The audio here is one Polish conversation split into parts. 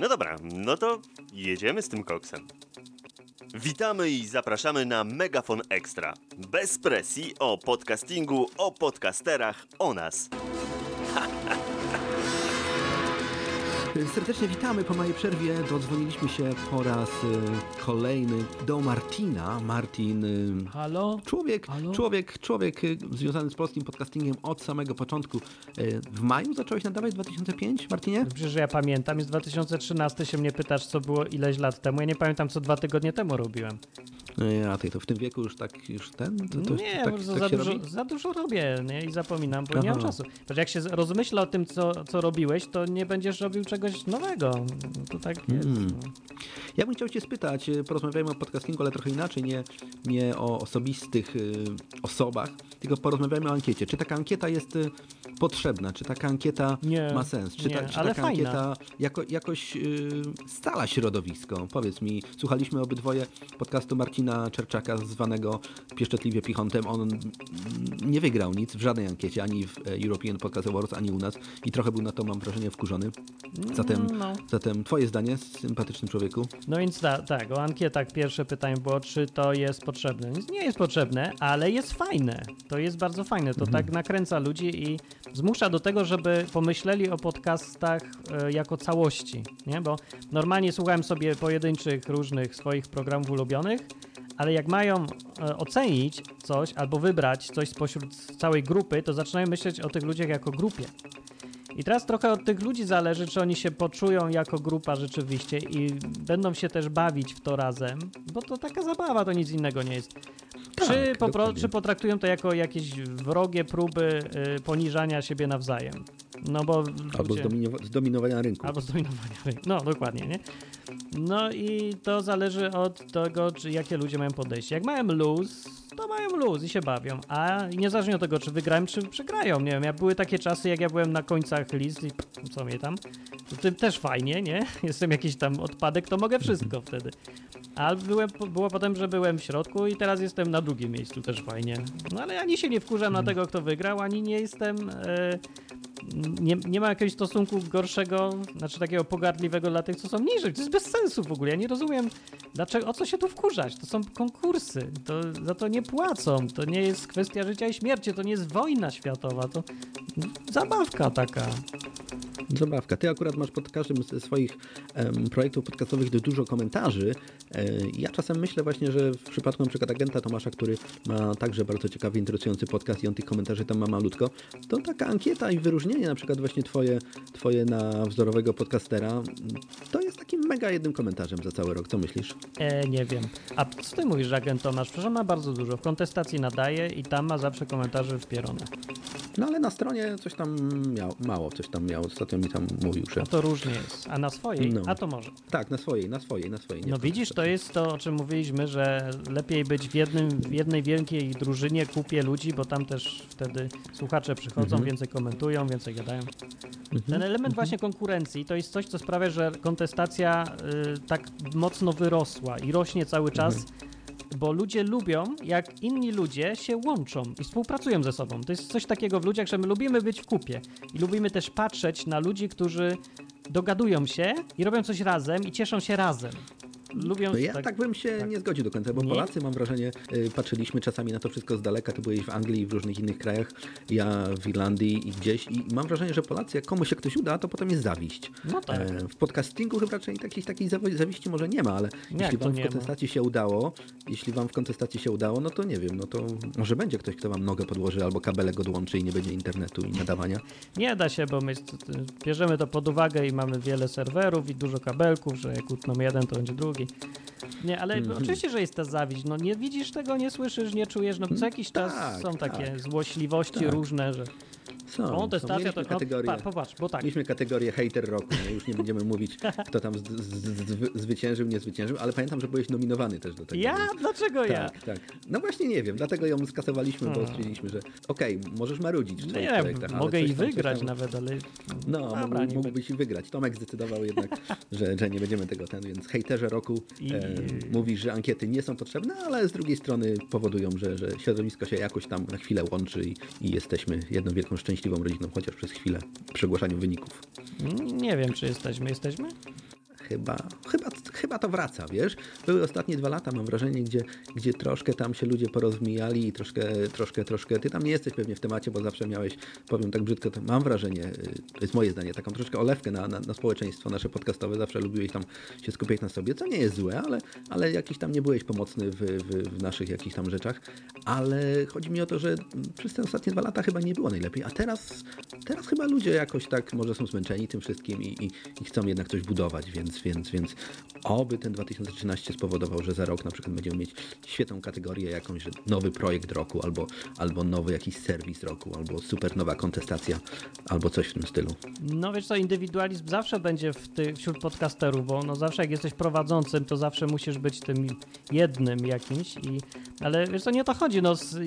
No dobra, no to jedziemy z tym koksem. Witamy i zapraszamy na Megafon Extra. Bez presji o podcastingu, o podcasterach, o nas. Serdecznie witamy po mojej przerwie. Dodzwoniliśmy się po raz y, kolejny do Martina. Martin, y, Halo? człowiek, Halo? człowiek, człowiek y, związany z polskim podcastingiem od samego początku. W maju zacząłeś nadawać 2005, Martinie? Przecież ja pamiętam, jest 2013, się mnie pytasz, co było ileś lat temu. Ja nie pamiętam, co dwa tygodnie temu robiłem. Ja, ty to w tym wieku już tak, już ten, to, to nie, tak, tak za, dużo, robi? za dużo robię nie? i zapominam, bo nie mam Aha. czasu. Przecież jak się rozmyśla o tym, co, co robiłeś, to nie będziesz robił czegoś nowego. To tak jest. Hmm. No. Ja bym chciał cię spytać, y, porozmawiajmy o podcastingu, ale trochę inaczej, nie, nie o osobistych y, osobach, tylko porozmawiajmy o ankiecie. Czy taka ankieta jest potrzebna? Czy taka ankieta Nie, ma sens? Czy, nie, ta, czy taka fajna. ankieta jako, jakoś y, scala środowisko? Powiedz mi, słuchaliśmy obydwoje podcastu Marcina Czerczaka, zwanego pieszczotliwie Pichontem. On nie wygrał nic w żadnej ankiecie, ani w e, European Podcast Awards, ani u nas i trochę był na to, mam wrażenie, wkurzony. Zatem, No. zatem twoje zdanie, sympatyczny człowieku? No więc ta, tak, o ankietach pierwsze pytanie było, czy to jest potrzebne. Nic Nie jest potrzebne, ale jest fajne. To jest bardzo fajne. To tak nakręca ludzi i zmusza do tego, żeby pomyśleli o podcastach e, jako całości, nie? Bo normalnie słuchałem sobie pojedynczych różnych swoich programów ulubionych, ale jak mają e, ocenić coś albo wybrać coś spośród całej grupy, to zaczynają myśleć o tych ludziach jako grupie. I teraz trochę od tych ludzi zależy, czy oni się poczują jako grupa rzeczywiście i będą się też bawić w to razem, bo to taka zabawa, to nic innego nie jest. Tak, czy, po, czy potraktują to jako jakieś wrogie próby y, poniżania siebie nawzajem? No bo Albo zdominowa- zdominowania rynku. Albo zdominowania rynku. No, dokładnie, nie? No i to zależy od tego, czy jakie ludzie mają podejście. Jak mają luz, to mają luz i się bawią. A niezależnie od tego, czy wygrają, czy przegrają. Nie wiem, ja były takie czasy, jak ja byłem na końcach list i co mnie tam, to tym też fajnie, nie? Jestem jakiś tam odpadek, to mogę wszystko wtedy. A byłem, było potem, że byłem w środku i teraz jestem na drugim miejscu, też fajnie. No ale ani się nie wkurzam na tego, kto wygrał, ani nie jestem... E, nie, nie ma jakiegoś stosunku gorszego, znaczy takiego pogardliwego dla tych, co są niżej. To jest bez sensu w ogóle. Ja nie rozumiem, dlaczego, o co się tu wkurzać. To są konkursy, to, za to nie płacą. To nie jest kwestia życia i śmierci, to nie jest wojna światowa, to zabawka taka. Zabawka. Ty akurat masz pod każdym ze swoich em, projektów podcastowych dużo komentarzy. E, ja czasem myślę właśnie, że w przypadku na przykład agenta Tomasza, który ma także bardzo ciekawy, interesujący podcast i on tych komentarzy tam ma malutko, to taka ankieta i wyróżnienie na przykład właśnie twoje, twoje na wzorowego podcastera, to jest takim mega jednym komentarzem za cały rok. Co myślisz? E, nie wiem. A co ty mówisz, że agent Tomasz? Przecież on ma bardzo dużo. W kontestacji nadaje i tam ma zawsze komentarze wpierone. No ale na stronie coś tam miał, mało coś tam miał. Ostatnio mi tam mówił, że... No to różnie jest. A na swojej? No. A to może. Tak, na swojej, na swojej, na swojej. No widzisz, to jest to, o czym mówiliśmy, że lepiej być w, jednym, w jednej wielkiej drużynie, kupie ludzi, bo tam też wtedy słuchacze przychodzą, Mhm. więcej komentują, więcej gadają. Ten element właśnie konkurencji to jest coś, co sprawia, że kontestacja y, tak mocno wyrosła i rośnie cały czas. Bo ludzie lubią, jak inni ludzie się łączą i współpracują ze sobą. To jest coś takiego w ludziach, że my lubimy być w kupie i lubimy też patrzeć na ludzi, którzy dogadują się i robią coś razem i cieszą się razem. Lubią No ja tak, bym się tak. nie zgodził do końca, bo Nie? Polacy, mam wrażenie, y, patrzyliśmy czasami na to wszystko z daleka. Ty byłeś w Anglii i w różnych innych krajach, ja w Irlandii i gdzieś i mam wrażenie, że Polacy, jak komuś się ktoś uda, to potem jest zawiść. No tak. E, W podcastingu chyba raczej takiej, takiej zawi- zawiści może nie ma, ale Jak jeśli wam w nie ma? kontestacji się udało, jeśli wam w kontestacji się udało, no to nie wiem, no to może będzie ktoś, kto wam nogę podłoży albo kabelek odłączy i nie będzie internetu i nadawania. Nie da się, bo my bierzemy to pod uwagę i mamy wiele serwerów i dużo kabelków, że jak utną jeden, to będzie drugi. Nie, ale Mhm. oczywiście, że jest ta zawiść. No nie widzisz tego, nie słyszysz, nie czujesz. No co jakiś czas tak, są takie tak. złośliwości Tak. różne, że Są, o, te są. stacja to... Mieliśmy No, popatrz, bo tak. Mieliśmy kategorię hater roku, nie? już nie będziemy mówić, kto tam z, z, z, zwyciężył, nie zwyciężył, ale pamiętam, że byłeś nominowany też do tego. Ja? więc- Dlaczego ja? Tak, tak. No właśnie nie wiem, dlatego ją skasowaliśmy, bo Hmm. stwierdziliśmy, że okej, możesz marudzić w No twoich nie, projektach, ale mogę i wygrać tam- nawet, ale... No, Dobra, mógłbyś i wygrać. Tomek zdecydował jednak, że, że nie będziemy tego ten, więc hejterze roku I- e, mówisz, że ankiety nie są potrzebne, ale z drugiej strony powodują, że, że środowisko się jakoś tam na chwilę łączy i, i jesteśmy jedną wielką szczęśliwą rodziną, chociaż przez chwilę przy ogłaszaniu wyników. Nie wiem, czy jesteśmy. Jesteśmy? chyba, chyba, chyba to wraca, wiesz? Były ostatnie dwa lata, mam wrażenie, gdzie, gdzie troszkę tam się ludzie porozmijali i troszkę, troszkę, troszkę, ty tam nie jesteś pewnie w temacie, bo zawsze miałeś, powiem tak brzydko, to mam wrażenie, y, to jest moje zdanie, taką troszkę olewkę na, na, na społeczeństwo nasze podcastowe, zawsze lubiłeś tam się skupiać na sobie, co nie jest złe, ale, ale jakiś tam nie byłeś pomocny w, w, w naszych jakichś tam rzeczach, ale chodzi mi o to, że przez te ostatnie dwa lata chyba nie było najlepiej, a teraz, teraz chyba ludzie jakoś tak może są zmęczeni tym wszystkim i, i, i chcą jednak coś budować, więc, więc, więc oby ten 2013 spowodował, że za rok na przykład będziemy mieć świetną kategorię jakąś, że nowy projekt roku, albo, albo nowy jakiś serwis roku, albo super nowa kontestacja, albo coś w tym stylu. No wiesz co, indywidualizm zawsze będzie w ty, wśród podcasterów, bo no zawsze jak jesteś prowadzącym, to zawsze musisz być tym jednym jakimś, i, ale wiesz co, nie o to chodzi, no z,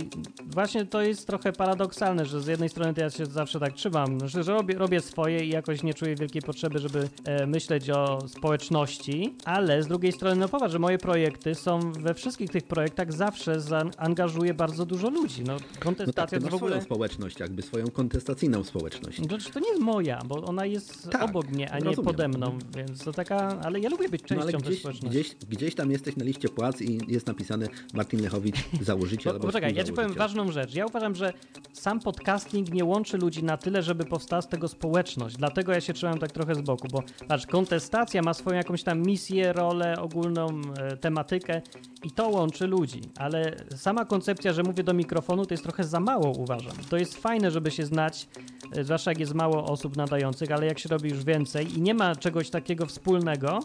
właśnie to jest trochę paradoksalne, że z jednej strony to ja się zawsze tak trzymam, że, robię, robię swoje i jakoś nie czuję wielkiej potrzeby, żeby e, myśleć o społeczności, ale z drugiej strony, no popatrz, że moje projekty są we wszystkich tych projektach zawsze zaangażuję bardzo dużo ludzi, no No tak, kontestacja to w ogóle... swoją społeczność, jakby swoją kontestacyjną społeczność. No, to nie jest moja, bo ona jest Tak, obok mnie, a nie rozumiem. pode mną, więc to taka, ale ja lubię być No częścią tej gdzieś, społeczności. gdzieś, gdzieś tam jesteś na liście płac i jest napisane Martin Lechowicz, założyciel Bo, poczekaj, ja ci powiem ważną rzecz. Ja uważam, że sam podcasting nie łączy ludzi na tyle, żeby powstała z tego społeczność. Dlatego ja się trzymam tak trochę z boku, bo patrz, kontestacja ma swoją jakąś tam misję, rolę, ogólną e, tematykę i to łączy ludzi, ale sama koncepcja, że mówię do mikrofonu, to jest trochę za mało, uważam. To jest fajne, żeby się znać, e, zwłaszcza jak jest mało osób nadających, ale jak się robi już więcej i nie ma czegoś takiego wspólnego,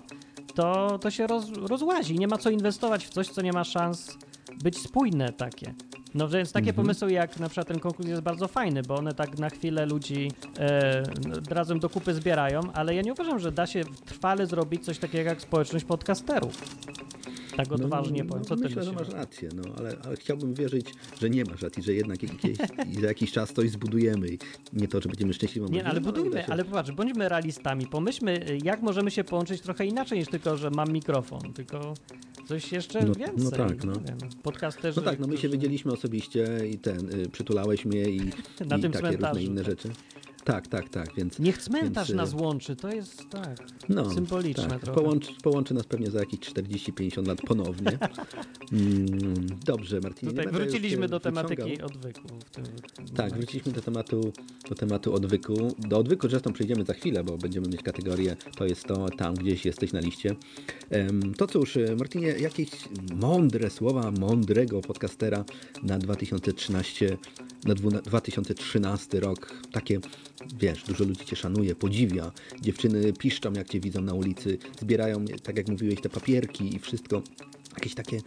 to, to się roz, rozłazi. Nie ma co inwestować w coś, co nie ma szans być spójne takie. No więc takie pomysły jak na przykład ten konkurs jest bardzo fajny, bo one tak na chwilę ludzi e, razem do kupy zbierają, ale ja nie uważam, że da się trwale zrobić coś takiego jak społeczność podcasterów. Tak odważnie powiem. Co ty No, myślę, że masz rację, no, ale, ale chciałbym wierzyć, że nie masz racji, że jednak jakieś, za jakiś czas coś zbudujemy i nie to, że będziemy szczęśliwą Nie, ale da budujmy, ale popatrz, bądźmy realistami. Pomyślmy, y, jak możemy się połączyć trochę inaczej niż tylko, że mam mikrofon, tylko coś jeszcze No- więcej. no tak, no. Podcasterzy. No tak, no my się którzy- widzieliśmy osobiście i ten, y, przytulałeś mnie i, Na i tym takie różne inne tak. rzeczy. Tak, tak, tak, więc... Niech cmentarz Więc, y, nas łączy, to jest tak. No, symboliczne tak. trochę. Połączy, połączy nas pewnie za jakieś 40-50 lat ponownie. Mm, dobrze, Martinie. Tutaj wróciliśmy do tematyki wyciągał. odwyku. Tak, wróciliśmy do tematu, do tematu odwyku. Do odwyku zresztą przejdziemy za chwilę, bo będziemy mieć kategorię, to jest to, tam gdzieś jesteś na liście. To cóż, e, Martinie, jakieś mądre słowa mądrego podcastera na 2013, na dwuna- 2013 rok. Takie, wiesz, dużo ludzi cię szanuje, podziwia. Dziewczyny piszczą, jak cię widzą na ulicy, zbierają, tak jak mówiłeś, te papierki i wszystko. Jakieś takie,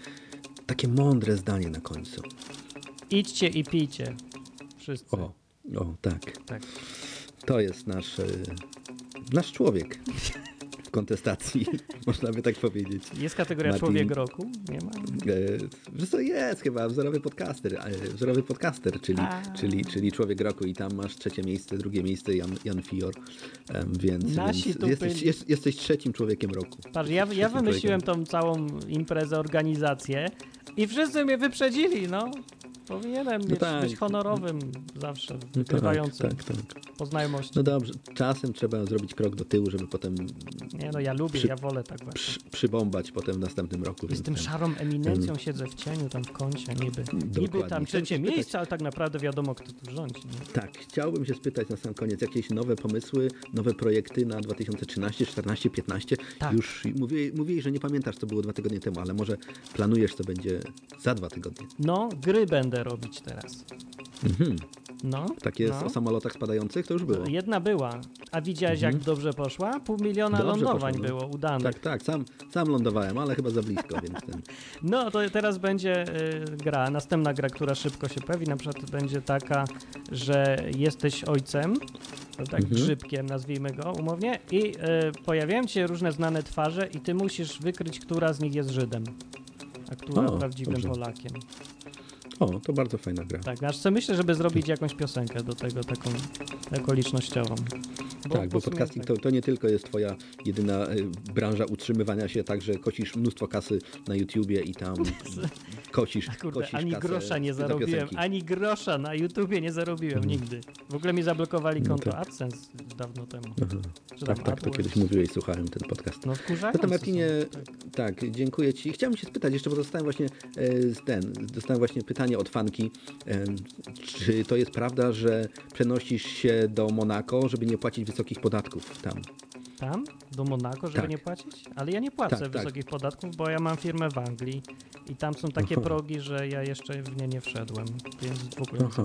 takie mądre zdanie na końcu. Idźcie i pijcie. Wszyscy. O, o, tak. Tak. To jest nasz, e, nasz człowiek w kontestacji, można by tak powiedzieć. Jest kategoria Martin- człowiek roku? Nie ma? E, Wiesz co, jest chyba wzorowy podcaster, e, wzorowy podcaster, czyli, A. czyli, czyli człowiek roku i tam masz trzecie miejsce, drugie miejsce Jan, Jan Fior, więc, Nasi więc jesteś, jest, jesteś trzecim człowiekiem roku. Patrz, ja, ja wymyśliłem człowiekiem. tą całą imprezę, organizację i wszyscy mnie wyprzedzili, no. Powinienem mieć, tak. być honorowym zawsze, No tak, wygrywającym tak, tak. po znajomości. No dobrze, czasem trzeba zrobić krok do tyłu, żeby potem Nie no, ja lubię, Przy- ja wolę tak właśnie. przy, przybombać potem w następnym roku. więc Jestem ten- szarą eminencją, siedzę w cieniu tam w kącie, niby. Niby Dokładnie. tam Chciałem trzecie spytać- miejsce, ale tak naprawdę wiadomo, kto tu rządzi. Nie? Tak, chciałbym się spytać na sam koniec, jakieś nowe pomysły, nowe projekty na 2013, 14, 15? Tak. Już mówiłeś, mówiłeś, że nie pamiętasz, co było dwa tygodnie temu, ale może planujesz, co będzie za dwa tygodnie. No, gry będę robić teraz. Mhm. No. Takie no. o samolotach spadających to już było. Jedna była. A widziałeś, jak dobrze poszła? Pół miliona Mhm. Dobrze lądowań poszło, no. było udanych. Tak, tak, sam, sam lądowałem, ale chyba za blisko, więc ten... No, to teraz będzie y, gra, następna gra, która szybko się pojawi, na przykład będzie taka, że jesteś ojcem, tak Mhm. grzybkiem nazwijmy go umownie, i y, pojawiają ci się różne znane twarze i ty musisz wykryć, która z nich jest Żydem, a która O, prawdziwym dobrze. Polakiem. O, to bardzo fajna gra. Tak, aż co myślę, żeby zrobić jakąś piosenkę do tego, taką okolicznościową. Bo, tak, bo podcasting tak. to, to nie tylko jest twoja jedyna y, branża utrzymywania się, także kosisz mnóstwo kasy na YouTubie i tam kosisz, Kurde, kosisz ani kasę grosza nie za zarobiłem. Mhm. ani grosza na YouTubie nie zarobiłem nigdy. W ogóle mi zablokowali No konto tak. AdSense dawno temu. Czy Tak, tam tak, to kiedyś mówiłeś, słuchałem ten podcast. No wkurzające No to Martinie, są, tak, dziękuję Ci. Chciałem się spytać jeszcze, bo dostałem właśnie e, ten, dostałem właśnie pytanie od fanki, e, czy to jest prawda, że przenosisz się do Monako, żeby nie płacić wysokich podatków tam? Tam? Do Monako, żeby Tak. nie płacić? Ale ja nie płacę Tak, tak. wysokich podatków, bo ja mam firmę w Anglii i tam są takie Aha. progi, że ja jeszcze w nie nie wszedłem, więc w ogóle nie Aha.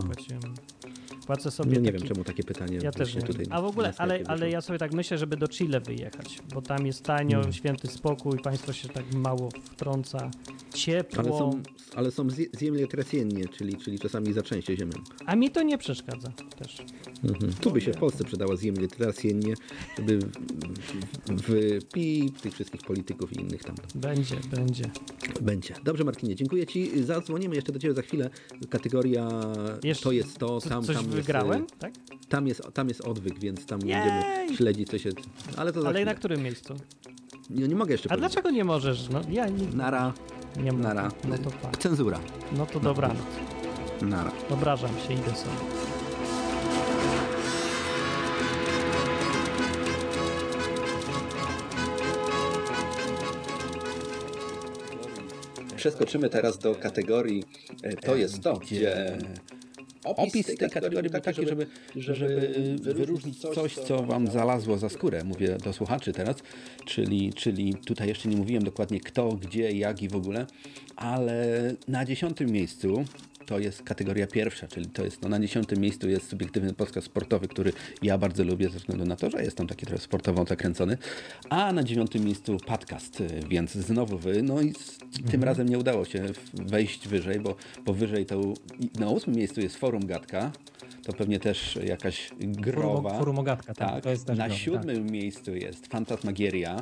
Płacę sobie Nie, nie taki... wiem, czemu takie pytanie Ja też nie tutaj. A w ogóle, ale, ale ja sobie tak myślę, żeby do Chile wyjechać, bo tam jest tanio, Hmm. święty spokój, państwo się tak mało wtrąca, ciepło, Ale są, ale są zie- ziemie tracjennie, czyli, czyli czasami za częściej ziemią. a mi to nie przeszkadza też. Mhm. Tu by się w Polsce przydała ziemie tracjennie, żeby w, w, w pi tych wszystkich polityków i innych tam Będzie, będzie. będzie. Dobrze Martinie, dziękuję Ci. Zadzwonimy jeszcze do Ciebie za chwilę. Kategoria Jeszcze- to jest to, tam, tam wygrałem, Jest, tak? tam, jest, tam jest odwyk, więc tam Jej! będziemy śledzić co się... Ale to Ale na którym miejscu? Nie, nie mogę jeszcze A powiedzieć. dlaczego nie możesz? No ja nie, Nara, nie mogę. nara. No to fakt. Cenzura. No to dobranoc. Nara. Obrażam się, idę sobie. Przeskoczymy teraz do kategorii e, to jest to, gdzie Opis tej kategorii był taki, żeby, żeby wyróżnić coś, co wam zalazło za skórę. Mówię do słuchaczy teraz, czyli, czyli tutaj jeszcze nie mówiłem dokładnie kto, gdzie, jak i w ogóle, ale na dziesiątym miejscu to jest kategoria pierwsza, czyli to jest, no na dziesiątym miejscu jest subiektywny podcast sportowy, który ja bardzo lubię ze względu na to, że jestem taki trochę sportowo zakręcony, a na dziewiątym miejscu podcast, więc znowu wy, no i z, tym razem nie udało się wejść wyżej, bo, bo wyżej to na ósmym miejscu jest Forum Gadka, to pewnie też jakaś growa. Forum, forum Ogatka, tak, Tak, to jest też na growe, siódmym miejscu jest Fantasmagieria,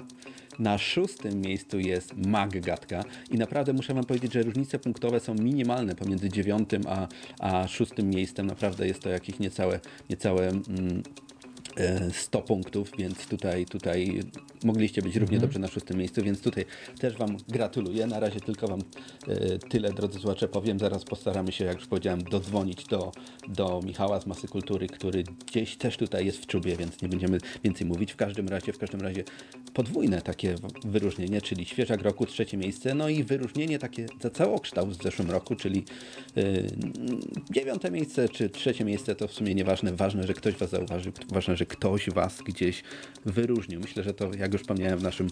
na szóstym miejscu jest Mag Gadka i naprawdę muszę wam powiedzieć, że różnice punktowe są minimalne pomiędzy dziewiątym a, a szóstym miejscem. Naprawdę jest to jakieś niecałe, niecałe mm, 100 punktów, więc tutaj, tutaj mogliście być równie dobrze na szóstym miejscu, więc tutaj też Wam gratuluję. Na razie tylko Wam e, tyle, drodzy słuchacze, powiem. Zaraz postaramy się, jak już powiedziałem, dodzwonić do, do Michała z Masy Kultury, który gdzieś też tutaj jest w czubie, więc nie będziemy więcej mówić. W każdym razie, w każdym razie podwójne takie wyróżnienie, czyli świeżak roku, trzecie miejsce, no i wyróżnienie takie za całokształt w zeszłym roku, czyli e, dziewiąte miejsce czy trzecie miejsce, to w sumie nieważne. Ważne, że ktoś Was zauważył, ważne, że ktoś Was gdzieś wyróżnił. Myślę, że to, jak już wspomniałem, w naszym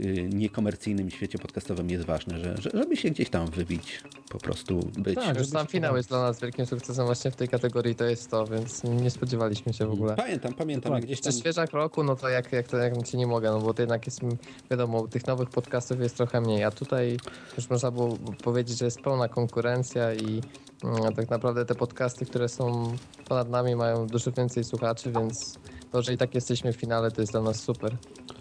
y, niekomercyjnym świecie podcastowym jest ważne, że, że, żeby się gdzieś tam wybić, po prostu być. Tak, Już sam finał jest dla nas wielkim sukcesem właśnie w tej kategorii, to jest to, więc nie spodziewaliśmy się w ogóle. Pamiętam, pamiętam, jak gdzieś tam... świeżak roku, no to jak, jak to jak ci nie mogę, no bo to jednak jest, wiadomo, tych nowych podcastów jest trochę mniej, a tutaj już można było powiedzieć, że jest pełna konkurencja i mm, tak naprawdę te podcasty, które są ponad nami mają dużo więcej słuchaczy, więc to, że i tak jesteśmy w finale, to jest dla nas super.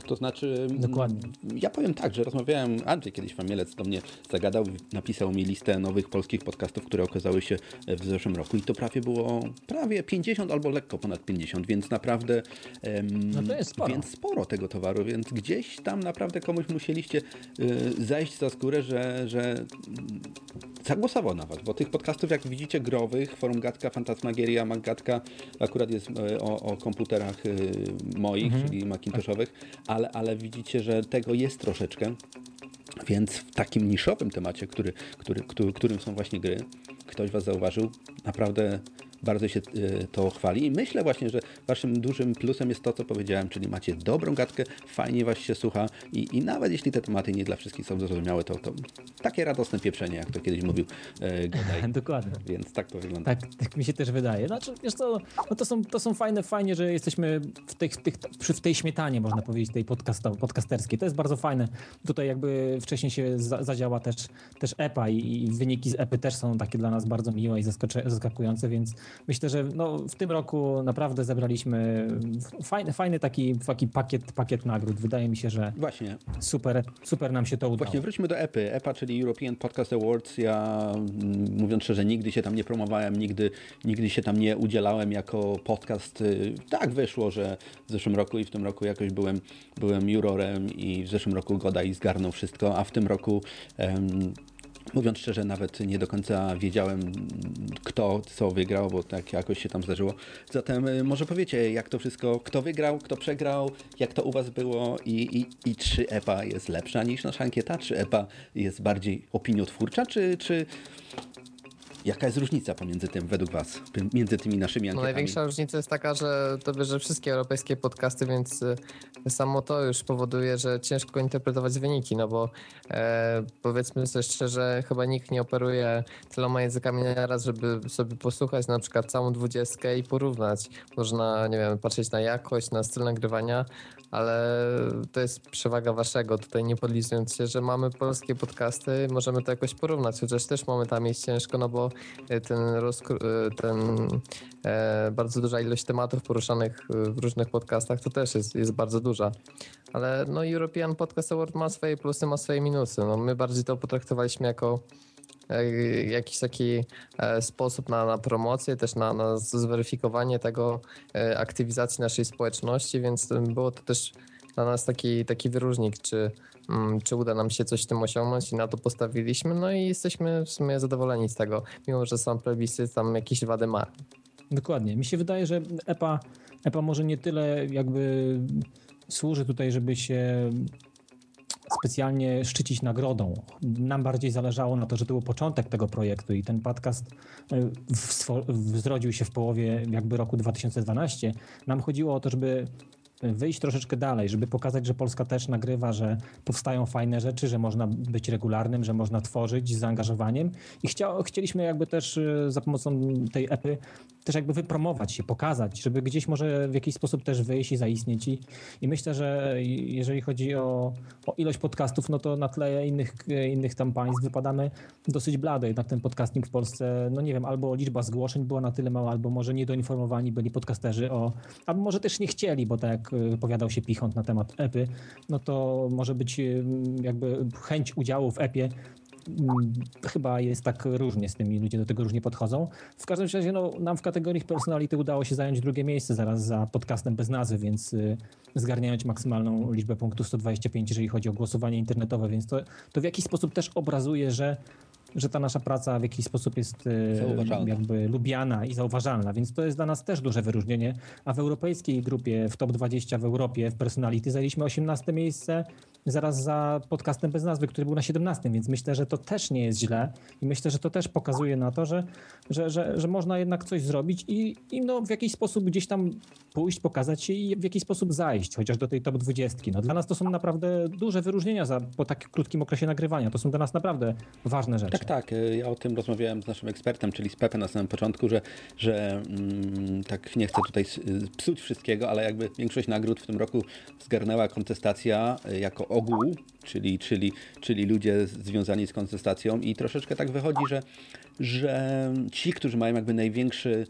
To znaczy, mm, Dokładnie. ja powiem tak, że rozmawiałem, Andrzej kiedyś Famielec do mnie zagadał, napisał mi listę nowych polskich podcastów, które okazały się w zeszłym roku i to prawie było prawie 50 albo lekko ponad 50, więc naprawdę em, No to jest sporo. więc sporo tego towaru, więc gdzieś tam naprawdę komuś musieliście y, zajść za skórę, że, że mm, zagłosował na was, bo tych podcastów jak widzicie growych, Forum Gatka, Fantasmagieria, Maggatka akurat jest e, o, o komputerach y, moich, czyli Macintoshowych, ale, ale widzicie, że tego jest troszeczkę. Więc w takim niszowym temacie, który, który, który, którym są właśnie gry, ktoś Was zauważył, naprawdę bardzo się e, to chwali. I myślę właśnie, że Waszym dużym plusem jest to, co powiedziałem, czyli macie dobrą gadkę, fajnie Was się słucha i, i nawet jeśli te tematy nie dla wszystkich są zrozumiałe, to, to takie radosne pieprzenie, jak to kiedyś mówił e, Godaj. Dokładnie. Więc tak to wygląda. Tak, tak mi się też wydaje. Znaczy, wiesz co, no to, są, to są fajne, fajnie, że jesteśmy w, tych, tych, przy, w tej śmietanie, można powiedzieć, tej podcasterskiej. To jest bardzo fajne. Tutaj jakby wcześniej się za, zadziała też, też EPA i, i wyniki z EPy też są takie dla nas bardzo miłe i zaskakujące, więc myślę, że no, w tym roku naprawdę zebraliśmy fajny, fajny taki, taki pakiet, pakiet nagród. Wydaje mi się, że Właśnie, super, super nam się to udało. Właśnie wróćmy do EPY. EPA, czyli European Podcast Awards. Ja mm, mówiąc szczerze, nigdy się tam nie promowałem, nigdy, nigdy się tam nie udzielałem jako podcast. Y, Tak wyszło, że w zeszłym roku i w tym roku jakoś byłem, byłem jurorem i w zeszłym roku Goda i zgarnął wszystko, a w tym roku Mówiąc szczerze, nawet nie do końca wiedziałem, kto co wygrał, bo tak jakoś się tam zdarzyło. Zatem y, może powiecie, jak to wszystko, kto wygrał, kto przegrał, jak to u Was było i, i, i czy EPA jest lepsza niż nasza ankieta, czy EPA jest bardziej opiniotwórcza, czy, czy jaka jest różnica pomiędzy tym według Was, między tymi naszymi No ankietami? największa różnica jest taka, że to bierze wszystkie europejskie podcasty, więc y, samo to już powoduje, że ciężko interpretować wyniki, no bo e, powiedzmy sobie szczerze, chyba nikt nie operuje tyloma językami na raz, żeby sobie posłuchać na przykład całą dwudziestkę i porównać. Można, nie wiem, patrzeć na jakość, na styl nagrywania, ale to jest przewaga waszego, tutaj nie podlizując się, że mamy polskie podcasty, możemy to jakoś porównać, chociaż też momentami jest ciężko, no bo e, ten, rozkr- e, ten e, bardzo duża ilość tematów poruszanych e, w różnych podcastach to też jest, jest bardzo duża. Ale no European Podcast Award ma swoje plusy, ma swoje minusy. No, my bardziej to potraktowaliśmy jako e, jakiś taki e, sposób na, na promocję, też na, na zweryfikowanie tego, e, aktywizacji naszej społeczności, więc e, było to też dla nas taki, taki wyróżnik, czy, czy uda nam się coś w tym osiągnąć i na to postawiliśmy. No i jesteśmy w sumie zadowoleni z tego, mimo że sam plebiscyt tam jakieś wady ma. Dokładnie. Mi się wydaje, że EPA, EPA może nie tyle jakby służy tutaj, żeby się specjalnie szczycić nagrodą. Nam bardziej zależało na to, że to był początek tego projektu i ten podcast w- zrodził się w połowie jakby roku 2012. Nam chodziło o to, żeby wyjść troszeczkę dalej, żeby pokazać, że Polska też nagrywa, że powstają fajne rzeczy, że można być regularnym, że można tworzyć z zaangażowaniem. I chcia, chcieliśmy jakby też y, za pomocą tej epy też jakby wypromować się, pokazać, żeby gdzieś może w jakiś sposób też wyjść i zaistnieć. I, i myślę, że jeżeli chodzi o, o ilość podcastów, no to na tle innych, innych tam państw wypadamy dosyć blado, jednak ten podcasting w Polsce, no nie wiem, albo liczba zgłoszeń była na tyle mała, albo może niedoinformowani byli podcasterzy o, albo może też nie chcieli, bo tak jak wypowiadał się Pichont na temat epy, no to może być y, jakby chęć udziału w epie chyba jest tak różnie z tymi, ludzie do tego różnie podchodzą. W każdym razie no, nam w kategorii personality udało się zająć drugie miejsce zaraz za podcastem bez nazwy, więc y, zgarniając maksymalną liczbę punktów 125, jeżeli chodzi o głosowanie internetowe, więc to, to w jakiś sposób też obrazuje, że że ta nasza praca w jakiś sposób jest y, jakby lubiana i zauważalna, więc to jest dla nas też duże wyróżnienie. A w europejskiej grupie, w top 20 w Europie, w Personality zajęliśmy 18 miejsce, zaraz za podcastem bez nazwy, który był na 17, więc myślę, że to też nie jest źle i myślę, że to też pokazuje na to, że, że, że, że można jednak coś zrobić i, i no w jakiś sposób gdzieś tam pójść, pokazać się i w jakiś sposób zajść, chociaż do tej top 20. No dla nas to są naprawdę duże wyróżnienia za, po tak krótkim okresie nagrywania. To są dla nas naprawdę ważne rzeczy. Tak, tak. Ja o tym rozmawiałem z naszym ekspertem, czyli z Pepe na samym początku, że, że mm, tak nie chcę tutaj psuć wszystkiego, ale jakby większość nagród w tym roku zgarnęła kontestacja y, jako ogół, czyli, czyli, czyli ludzie związani z kontestacją i troszeczkę tak wychodzi, że, że ci, którzy mają jakby największy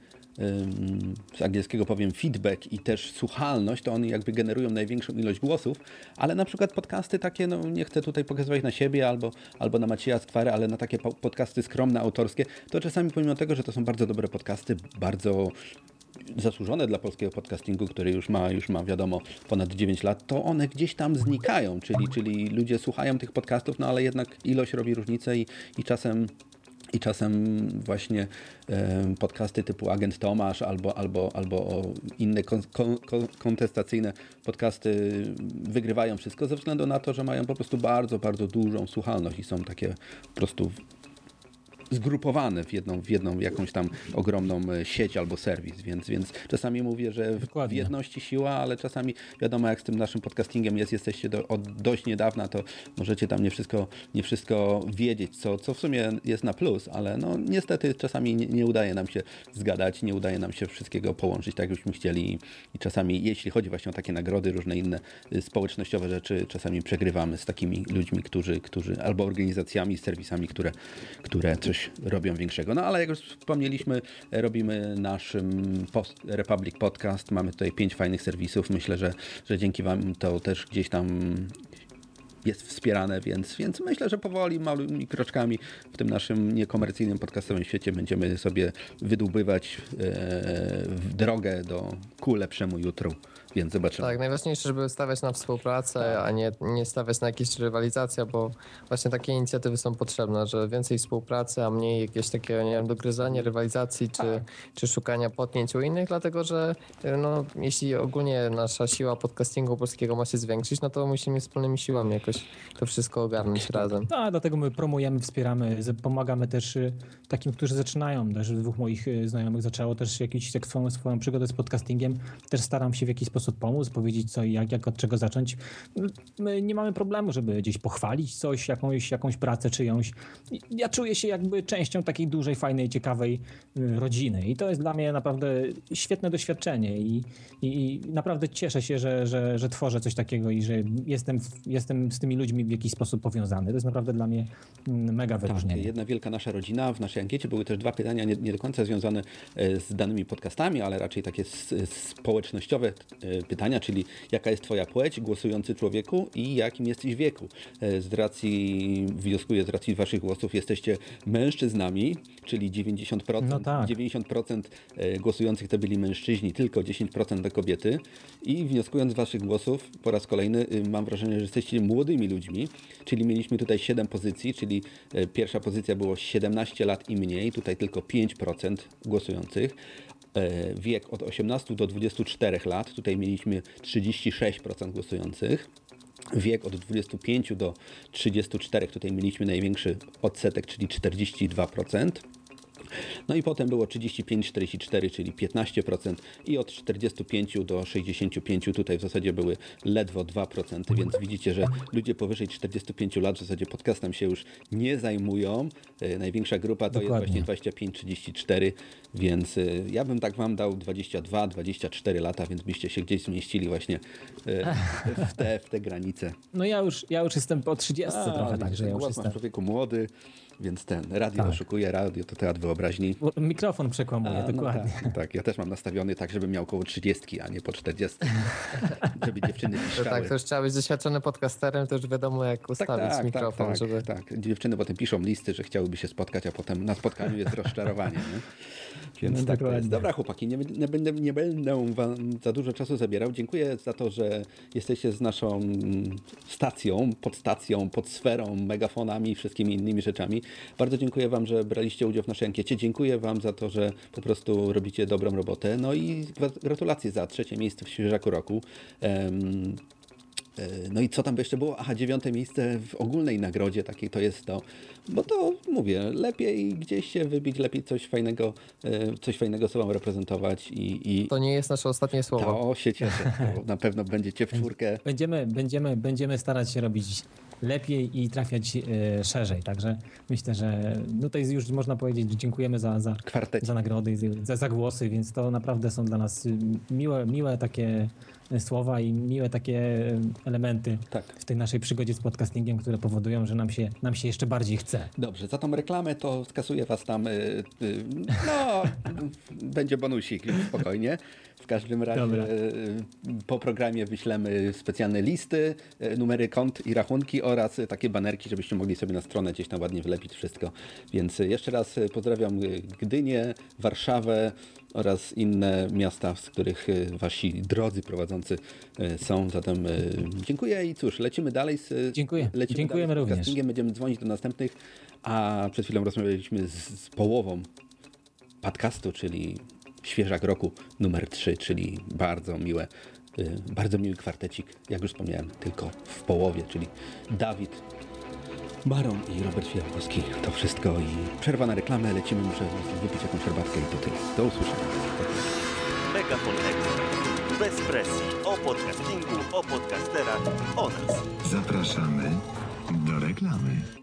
z angielskiego powiem feedback i też słuchalność, to oni jakby generują największą ilość głosów, ale na przykład podcasty takie, no nie chcę tutaj pokazywać na siebie albo, albo na Macieja Skwarę, ale na takie po- podcasty skromne, autorskie, to czasami pomimo tego, że to są bardzo dobre podcasty, bardzo zasłużone dla polskiego podcastingu, który już ma, już ma wiadomo ponad 9 lat, to one gdzieś tam znikają, czyli, czyli ludzie słuchają tych podcastów, no ale jednak ilość robi różnicę i, i czasem i czasem właśnie e, podcasty typu Agent Tomasz albo, albo, albo inne kon, kon, kon, kontestacyjne podcasty wygrywają wszystko ze względu na to, że mają po prostu bardzo, bardzo dużą słuchalność i są takie po prostu zgrupowane w jedną, w jedną jakąś tam ogromną e, sieć albo serwis, więc, więc czasami mówię, że w, Dokładnie. jedności siła, ale czasami wiadomo jak z tym naszym podcastingiem jest, jesteście do, od dość niedawna, to możecie tam nie wszystko, nie wszystko wiedzieć, co, co w sumie jest na plus, ale no niestety czasami nie, nie udaje nam się zgadać, nie udaje nam się wszystkiego połączyć tak, jakbyśmy chcieli i, i czasami, jeśli chodzi właśnie o takie nagrody, różne inne y, społecznościowe rzeczy, czasami przegrywamy z takimi ludźmi, którzy, którzy albo organizacjami, serwisami, które, które coś robią większego. No ale jak już wspomnieliśmy, robimy naszym post Republic Podcast. Mamy tutaj pięć fajnych serwisów. Myślę, że, że dzięki Wam to też gdzieś tam jest wspierane, więc, więc myślę, że powoli, małymi kroczkami w tym naszym niekomercyjnym podcastowym świecie będziemy sobie wydłubywać e, drogę do ku lepszemu jutru. Więc zobaczymy. Tak, najważniejsze, żeby stawiać na współpracę, a nie, nie stawiać na jakieś rywalizacje, bo właśnie takie inicjatywy są potrzebne, że więcej współpracy, a mniej jakieś takie, nie wiem, dogryzanie, rywalizacji, czy, czy szukania potnięć u innych, dlatego że no, jeśli ogólnie nasza siła podcastingu polskiego ma się zwiększyć, no to musimy wspólnymi siłami jakoś to wszystko ogarnąć razem. No, a dlatego my promujemy, wspieramy, pomagamy też y, takim, którzy zaczynają. Też dwóch moich y, znajomych zaczęło też jakąś tak swoją, swoją przygodę z podcastingiem. Też staram się w jakiś sposób pomóc, powiedzieć co i jak, jak od czego zacząć. My nie mamy problemu, żeby gdzieś pochwalić coś, jakąś, jakąś pracę czyjąś. Ja czuję się jakby częścią takiej dużej, fajnej, ciekawej y, rodziny i to jest dla mnie naprawdę świetne doświadczenie i, i, i naprawdę cieszę się, że, że, że tworzę coś takiego i że jestem, jestem z tymi ludźmi w jakiś sposób powiązany. To jest naprawdę dla mnie mm, mega Tak, wyróżnienie. jedna wielka nasza rodzina. W naszej ankiecie były też dwa pytania, nie, nie do końca związane e, z danymi podcastami, ale raczej takie s- społecznościowe e, pytania, czyli jaka jest Twoja płeć, głosujący człowieku i jakim jesteś wieku. E, Z racji, wnioskuję z racji Waszych głosów, jesteście mężczyznami, czyli 90%, No tak. 90% e, głosujących to byli mężczyźni, tylko 10% to kobiety. I wnioskując z Waszych głosów, po raz kolejny y, mam wrażenie, że jesteście młodymi ludźmi, czyli mieliśmy tutaj 7 pozycji, czyli e, pierwsza pozycja było 17 lat i mniej, tutaj tylko 5% głosujących. E, Wiek od 18 do 24 lat, tutaj mieliśmy 36% głosujących. Wiek od 25 do 34, tutaj mieliśmy największy odsetek, czyli 42%. No i potem było 35-44, czyli 15% i od 45 do 65 tutaj w zasadzie były ledwo 2%, więc widzicie, że ludzie powyżej 45 lat w zasadzie podcastem się już nie zajmują. E, Największa grupa to Dokładnie. jest właśnie 25-34, więc e, ja bym tak wam dał 22-24 lata, więc byście się gdzieś zmieścili właśnie e, w te, w te granice. No ja już, ja już jestem po 30 A, trochę, także ja już głos masz jestem. człowieku młody, więc ten radio Tak. oszukuje, radio to teatr wyobraźni. Mikrofon przekłamuje, A, no dokładnie. tak, tak, ja też mam nastawiony tak, żeby miał około 30, a nie po 40. żeby dziewczyny To piszczały. tak, to już trzeba być doświadczony podcasterem, to już wiadomo jak ustawić mikrofon, tak, żeby... tak. Dziewczyny potem piszą listy, że chciałyby się spotkać, a potem na spotkaniu jest rozczarowanie. Nie? Więc No, tak dokładnie. Dobra chłopaki, nie, nie, będę, nie będę wam za dużo czasu zabierał. Dziękuję za to, że jesteście z naszą mm, stacją, podstacją, podsferą, megafonami i wszystkimi innymi rzeczami. Bardzo dziękuję wam, że braliście udział w naszej ankiecie. Dziękuję wam za to, że po prostu robicie dobrą robotę. No i gra- gratulacje za trzecie miejsce w Świeżaku Roku. No i co tam by jeszcze było? Aha, dziewiąte miejsce w ogólnej nagrodzie takiej to jest to, bo to mówię, lepiej gdzieś się wybić, lepiej coś fajnego, e, coś fajnego sobą reprezentować i, i To nie jest nasze ostatnie słowo. to się cieszę, bo na pewno będziecie w czwórkę. Będziemy, będziemy, będziemy starać się robić lepiej i trafiać e, szerzej. Także myślę, że tutaj już można powiedzieć, że dziękujemy za, za, Kwartecie. za nagrody, za, za głosy, więc to naprawdę są dla nas y, miłe, miłe takie słowa i miłe takie y, elementy Tak. w tej naszej przygodzie z podcastingiem, które powodują, że nam się, nam się jeszcze bardziej chce. Dobrze, za tą reklamę to skasuję was tam, y, y, no, będzie bonusik, spokojnie. W każdym razie Dobra. y, po programie wyślemy specjalne listy, y, numery kont i rachunki oraz takie banerki, żebyście mogli sobie na stronę gdzieś tam ładnie wlepić wszystko. Więc jeszcze raz y, pozdrawiam Gdynię, Warszawę oraz inne miasta, z których wasi drodzy prowadzący są. Zatem dziękuję i cóż, lecimy dalej z Dziękuję. lecimy Dziękujemy dalej z również. będziemy dzwonić do następnych, a przed chwilą rozmawialiśmy z, z połową podcastu, czyli Świeżak Roku numer 3, czyli bardzo miłe, y, bardzo miły kwartecik, jak już wspomniałem, tylko w połowie, czyli Dawid, Baron i Robert Fiałkowski. To wszystko i przerwa na reklamę, lecimy, muszę wypić jakąś herbatkę i to tyle. Do usłyszenia. Megafon Extra. Bez presji. O podcastingu, o podcasterach, o nas. Zapraszamy do reklamy.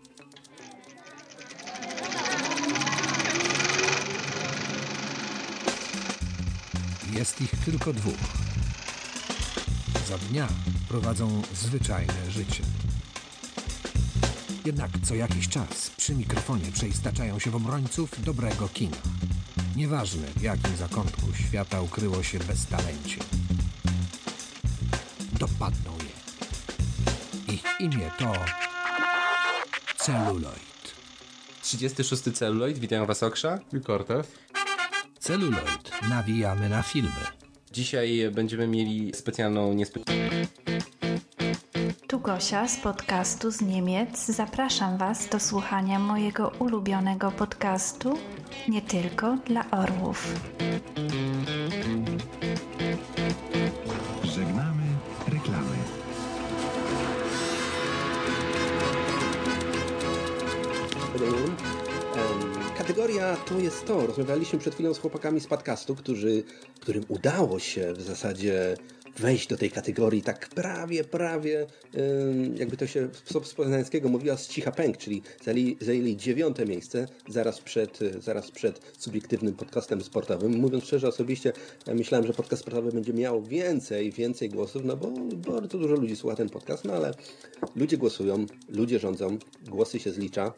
Jest ich tylko dwóch. Za dnia prowadzą zwyczajne życie. Jednak co jakiś czas przy mikrofonie przeistaczają się w obrońców dobrego kina. Nieważne w jakim zakątku świata ukryło się beztalencie. Dopadną je. Ich imię to celuloid. 36 celuloid, witam was Oksza. I Cortez. Celuloid. Nawijamy na filmy. Dzisiaj będziemy mieli specjalną niespodziankę. Tu Gosia z podcastu z Niemiec. Zapraszam Was do słuchania mojego ulubionego podcastu Nie tylko dla orłów. Kategoria to jest to. Rozmawialiśmy przed chwilą z chłopakami z podcastu, którzy, którym udało się w zasadzie wejść do tej kategorii tak prawie, prawie, jakby to się z poznańskiego mówiła, z cicha pęk, czyli zajęli, zajęli dziewiąte miejsce zaraz przed, zaraz przed subiektywnym podcastem sportowym. Mówiąc szczerze, osobiście myślałem, że podcast sportowy będzie miał więcej, więcej głosów, no bo bardzo dużo ludzi słucha ten podcast, no ale ludzie głosują, ludzie rządzą, głosy się zlicza.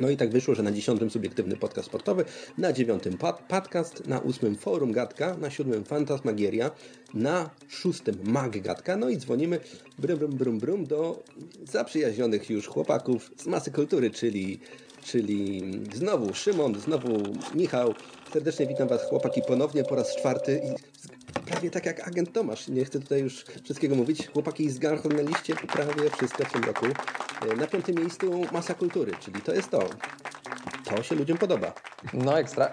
No i tak wyszło, że na dziesiątym subiektywny podcast sportowy, na dziewiątym pad- podcast, na ósmym forum Gadka, na siódmym Fantasmagieria, na szóstym Mag Gadka, no i dzwonimy brum brum brum brum do zaprzyjaźnionych już chłopaków z masy kultury, czyli, czyli znowu Szymon, znowu Michał. Serdecznie witam Was chłopaki ponownie po raz czwarty i prawie tak jak agent Tomasz. Nie chcę tutaj już wszystkiego mówić. Chłopaki zgarnęliście prawie wszystko w tym roku. E, Na piątym miejscu masa kultury, czyli to jest to. To się ludziom podoba. No ekstra.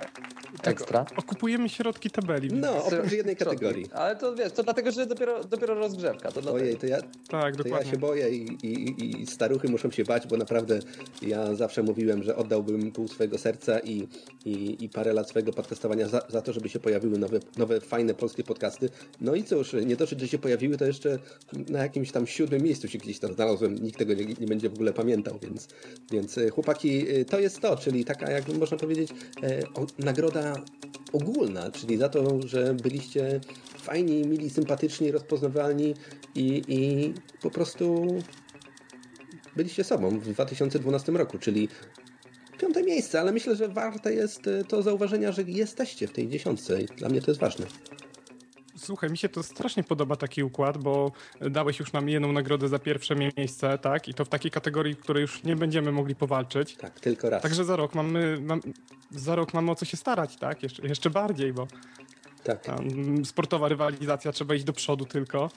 Ekstra. Okupujemy środki tabeli. No, oprócz jednej kategorii. Ale to wiesz, to dlatego, że dopiero, dopiero rozgrzewka. To dlatego. Ojej, to ja, Tak, to ja dokładnie. się boję i, i, i staruchy muszą się bać, bo naprawdę ja zawsze mówiłem, że oddałbym pół swojego serca i, i, i parę lat swojego podcastowania za, za to, żeby się pojawiły nowe, nowe, fajne polskie podcasty. No i cóż, nie dosyć, że się pojawiły, to jeszcze na jakimś tam siódmym miejscu się gdzieś tam znalazłem. Nikt tego nie, nie będzie w ogóle pamiętał, więc, więc e, chłopaki, e, to jest to, czyli taka, jak można powiedzieć, e, o, nagroda ogólna, czyli za to, że byliście fajni, mili, sympatyczni, rozpoznawalni i, i po prostu byliście sobą w 2012 roku, czyli piąte miejsce, ale myślę, że warte jest e, to zauważenia, że jesteście w tej dziesiątce dla mnie to jest ważne. Słuchaj, mi się to strasznie podoba taki układ, bo dałeś już nam jedną nagrodę za pierwsze miejsce, tak? I to w takiej kategorii, w której już nie będziemy mogli powalczyć. Tak, tylko raz. Także za rok mamy, mam, za rok mamy o co się starać, tak? Jeszcze, jeszcze bardziej, bo Tak. tam, sportowa rywalizacja, trzeba iść do przodu tylko.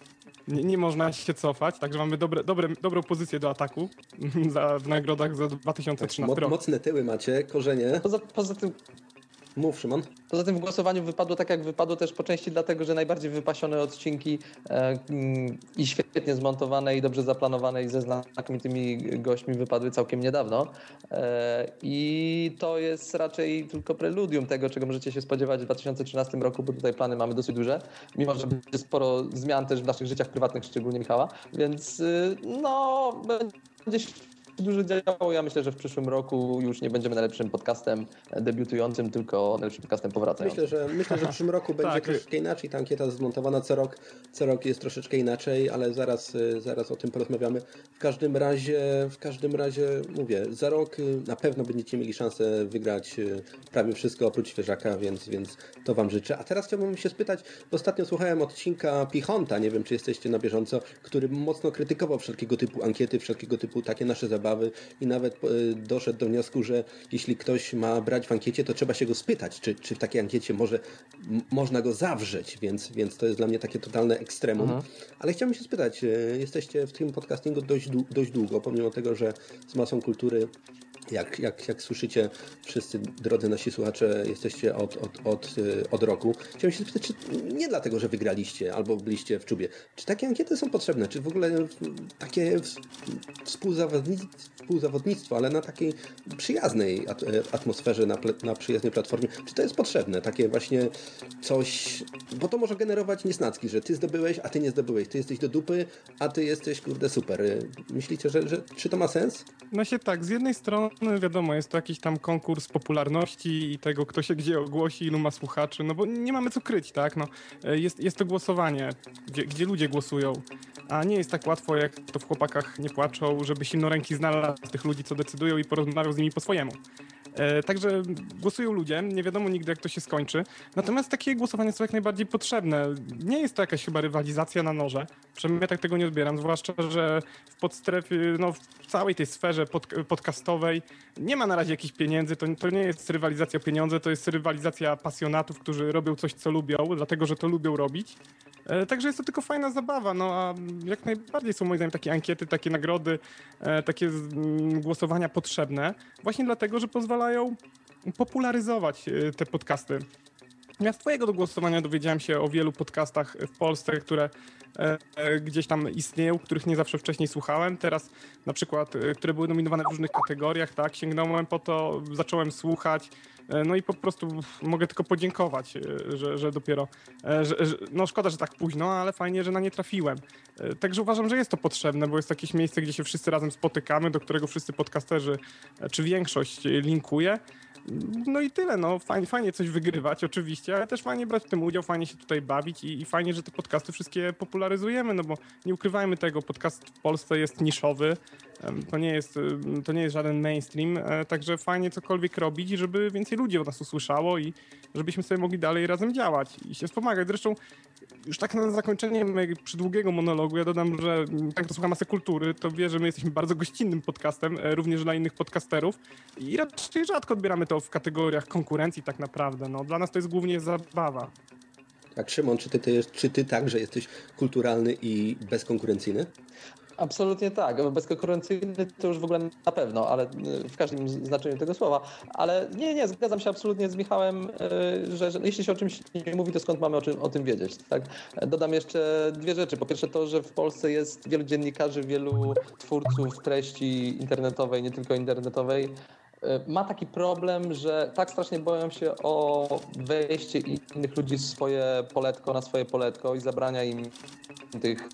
Nie, nie można się cofać, także mamy dobre, dobre, dobrą pozycję do ataku za, w nagrodach za 2013 Mo- rok. mocne tyły macie, korzenie. Poza, poza tym Mów, Szymon. Poza tym w głosowaniu wypadło tak, jak wypadło też po części dlatego, że najbardziej wypasione odcinki e, mm, i świetnie zmontowane i dobrze zaplanowane i ze znakomitymi gośćmi wypadły całkiem niedawno. E, I to jest raczej tylko preludium tego, czego możecie się spodziewać w 2013 roku, bo tutaj plany mamy dosyć duże, mimo że będzie sporo zmian też w naszych życiach prywatnych, szczególnie Michała, więc y, no będzie dużo działo. Ja myślę, że w przyszłym roku już nie będziemy najlepszym podcastem debiutującym, tylko najlepszym podcastem powracającym. Myślę, że, myślę, że w przyszłym roku będzie Tak. troszeczkę inaczej. Ta ankieta zmontowana co rok, co rok jest troszeczkę inaczej, ale zaraz, y, zaraz o tym porozmawiamy. W każdym razie, w każdym razie mówię, za rok y, na pewno będziecie mieli szansę wygrać y, prawie wszystko oprócz świeżaka, więc, więc to Wam życzę. A teraz chciałbym się spytać, bo ostatnio słuchałem odcinka Pichonta, nie wiem czy jesteście na bieżąco, który mocno krytykował wszelkiego typu ankiety, wszelkiego typu takie nasze zabawy i nawet y, doszedł do wniosku, że jeśli ktoś ma brać w ankiecie, to trzeba się go spytać, czy, czy w takiej ankiecie może można go zawrzeć, więc, więc to jest dla mnie takie totalne ekstremum. Ale chciałbym się spytać, y, jesteście w tym podcastingu dość, dość długo, pomimo tego, że z masą kultury jak, jak, jak słyszycie, wszyscy drodzy nasi słuchacze, jesteście od, od, od, y, od roku. Chciałem się spytać, czy nie dlatego, że wygraliście albo byliście w czubie, czy takie ankiety są potrzebne, czy w ogóle takie współzawodnictwo, ale na takiej przyjaznej y, atmosferze, na, na przyjaznej platformie, czy to jest potrzebne? Takie właśnie coś, bo to może generować niesnacki, że ty zdobyłeś, a ty nie zdobyłeś, ty jesteś do dupy, a ty jesteś, kurde, super. Y, Myślicie, że, że czy to ma sens? No się tak, z jednej strony wiadomo, jest to jakiś tam konkurs popularności i tego, kto się gdzie ogłosi, ilu ma słuchaczy, no bo nie mamy co kryć, tak? No, e, jest, jest to głosowanie, gdzie, gdzie ludzie głosują. a nie jest tak łatwo, jak to w chłopakach nie płaczą, żeby silnoręki znalazł tych ludzi, co decydują i porozmawiał z nimi po swojemu. E, także głosują ludzie, nie wiadomo nigdy jak to się skończy. Natomiast takie głosowania są jak najbardziej potrzebne. Nie jest to jakaś chyba rywalizacja na noże. Przynajmniej ja tak tego nie odbieram, zwłaszcza, że w podstrefie, no w całej tej sferze pod, podcastowej nie ma na razie jakichś pieniędzy. To, to nie jest rywalizacja o pieniądze, to jest rywalizacja pasjonatów, którzy robią coś, co lubią, dlatego, że to lubią robić. E, Także jest to tylko fajna zabawa, no a jak najbardziej są moim zdaniem takie ankiety, takie nagrody, e, takie mm, głosowania potrzebne, właśnie dlatego, że pozwalają popularyzować e, te podcasty. Ja z twojego głosowania dowiedziałem się o wielu podcastach w Polsce, które e, e, gdzieś tam istnieją, których nie zawsze wcześniej słuchałem. Teraz na przykład, e, które były nominowane w różnych kategoriach, tak, sięgnąłem po to, zacząłem słuchać. e, No i po prostu mogę tylko podziękować, e, że, że dopiero, że, no szkoda, że tak późno, ale fajnie, że na nie trafiłem. Także uważam, że jest to potrzebne, bo jest jakieś miejsce, gdzie się wszyscy razem spotykamy, do którego wszyscy podcasterzy, czy większość linkuje. No i tyle, no fajnie, fajnie coś wygrywać oczywiście, ale też fajnie brać w tym udział, fajnie się tutaj bawić i, i fajnie, że te podcasty wszystkie popularyzujemy, no bo nie ukrywajmy tego, podcast w Polsce jest niszowy, to nie jest, to nie jest żaden mainstream, e, także fajnie cokolwiek robić, żeby więcej ludzi o nas usłyszało i żebyśmy sobie mogli dalej razem działać i się wspomagać. Zresztą już tak na zakończenie przydługiego monologu ja dodam, że tak kto słucha masę kultury, to wie, że my jesteśmy bardzo gościnnym podcastem, e, również dla innych podcasterów i raczej rzadko odbieramy to w kategoriach konkurencji tak naprawdę. No, dla nas to jest głównie zabawa. Tak, Szymon, czy ty, ty, czy ty także jesteś kulturalny i bezkonkurencyjny? Absolutnie tak. Bezkonkurencyjny to już w ogóle na pewno, ale y, w każdym znaczeniu tego słowa. Ale nie, nie, zgadzam się absolutnie z Michałem, y, że, że jeśli się o czymś nie mówi, to skąd mamy o, czym, o tym wiedzieć. Tak? Dodam jeszcze dwie rzeczy. Po pierwsze to, że w Polsce jest wielu dziennikarzy, wielu twórców treści internetowej, nie tylko internetowej, ma taki problem, że tak strasznie boją się o wejście innych ludzi w swoje poletko, na swoje poletko i zabrania im tych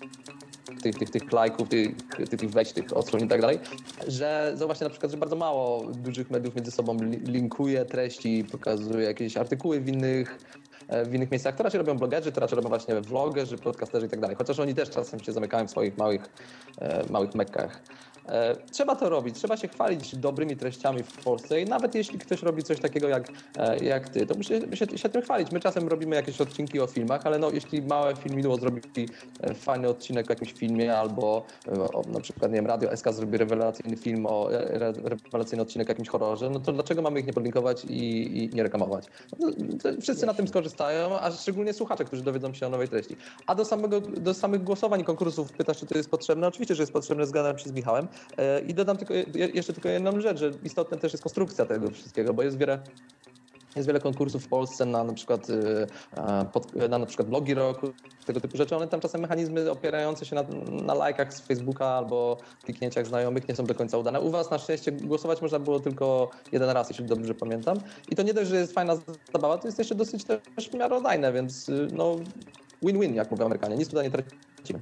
tych, tych, tych lajków, tych, tych, tych wejść, tych odsłon i tak dalej, że zauważcie na przykład, że bardzo mało dużych mediów między sobą li- linkuje treści, pokazuje jakieś artykuły w innych, e, w innych miejscach. To raczej robią blogerzy, to raczej robią właśnie vlogerzy, podcasterzy i tak dalej. Chociaż oni też czasem się zamykają w swoich małych, e, małych mekkach. E, Trzeba to robić, trzeba się chwalić dobrymi treściami w Polsce i nawet jeśli ktoś robi coś takiego jak, e, jak ty, to musi się, się tym chwalić. My czasem robimy jakieś odcinki o filmach, ale no, jeśli małe filmidło zrobi e, fajny odcinek o jakimś filmie albo o, na przykład, nie wiem, Radio SK zrobi rewelacyjny film o, re, rewelacyjny odcinek o jakimś horrorze, no to dlaczego mamy ich nie podlinkować i, i nie reklamować? No, wszyscy na tym skorzystają, a szczególnie słuchacze, którzy dowiedzą się o nowej treści. A do, samego, do samych głosowań i konkursów pytasz, czy to jest potrzebne? Oczywiście, że jest potrzebne, zgadzam się z Michałem. E, I dodam tylko, je- jeszcze tylko jedną rzecz, że istotna też jest konstrukcja tego wszystkiego, bo jest wiele jest wiele konkursów w Polsce na na przykład, y, na, na przykład blogi roku, tego typu rzeczy. One tam czasem mechanizmy opierające się na, na lajkach z Facebooka albo kliknięciach znajomych nie są do końca udane. U was na szczęście głosować można było tylko jeden raz, jeśli dobrze pamiętam. I to nie dość, że jest fajna zabawa, to jest jeszcze dosyć też miarodajne, więc y, no win-win, jak mówią Amerykanie. Nic tutaj nie tracimy.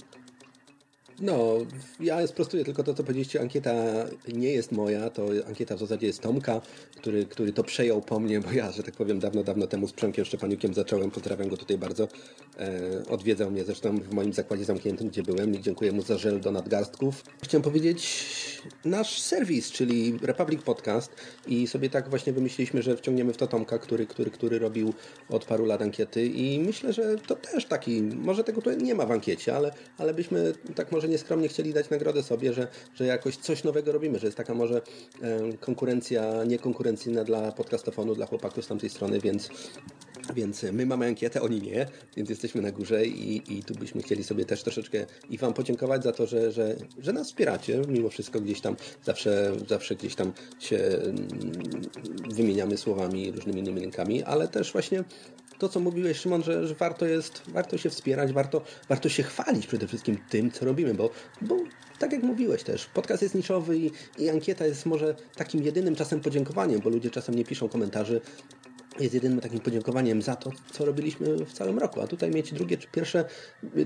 No, ja sprostuję tylko to, co powiedzieliście. Ankieta nie jest moja, to ankieta w zasadzie jest Tomka, który, który to przejął po mnie, bo ja, że tak powiem, dawno, dawno temu z Przemkiem Szczepaniukiem zacząłem. Pozdrawiam go tutaj bardzo. E, odwiedzał mnie zresztą w moim zakładzie zamkniętym, gdzie byłem i dziękuję mu za żel do nadgarstków. Chciałem powiedzieć nasz serwis, czyli Republic Podcast i sobie tak właśnie wymyśliliśmy, że wciągniemy w to Tomka, który, który, który robił od paru lat ankiety i myślę, że to też taki, może tego tutaj nie ma w ankiecie, ale, ale byśmy tak może nieskromnie chcieli dać nagrodę sobie, że, że jakoś coś nowego robimy, że jest taka może konkurencja niekonkurencyjna dla podcastofonu, dla chłopaków z tamtej strony, więc więc my mamy ankietę, oni nie, więc jesteśmy na górze i, i tu byśmy chcieli sobie też troszeczkę i Wam podziękować za to, że, że, że nas wspieracie. Mimo wszystko gdzieś tam zawsze, zawsze gdzieś tam się mm, wymieniamy słowami, różnymi innymi linkami, ale też właśnie to, co mówiłeś, Szymon, że, że warto jest, warto się wspierać, warto, warto się chwalić przede wszystkim tym, co robimy, bo, bo tak jak mówiłeś też, podcast jest niszowy i, i ankieta jest może takim jedynym czasem podziękowaniem, bo ludzie czasem nie piszą komentarzy, jest jedynym takim podziękowaniem za to, co robiliśmy w całym roku. A tutaj mieć drugie, czy pierwsze,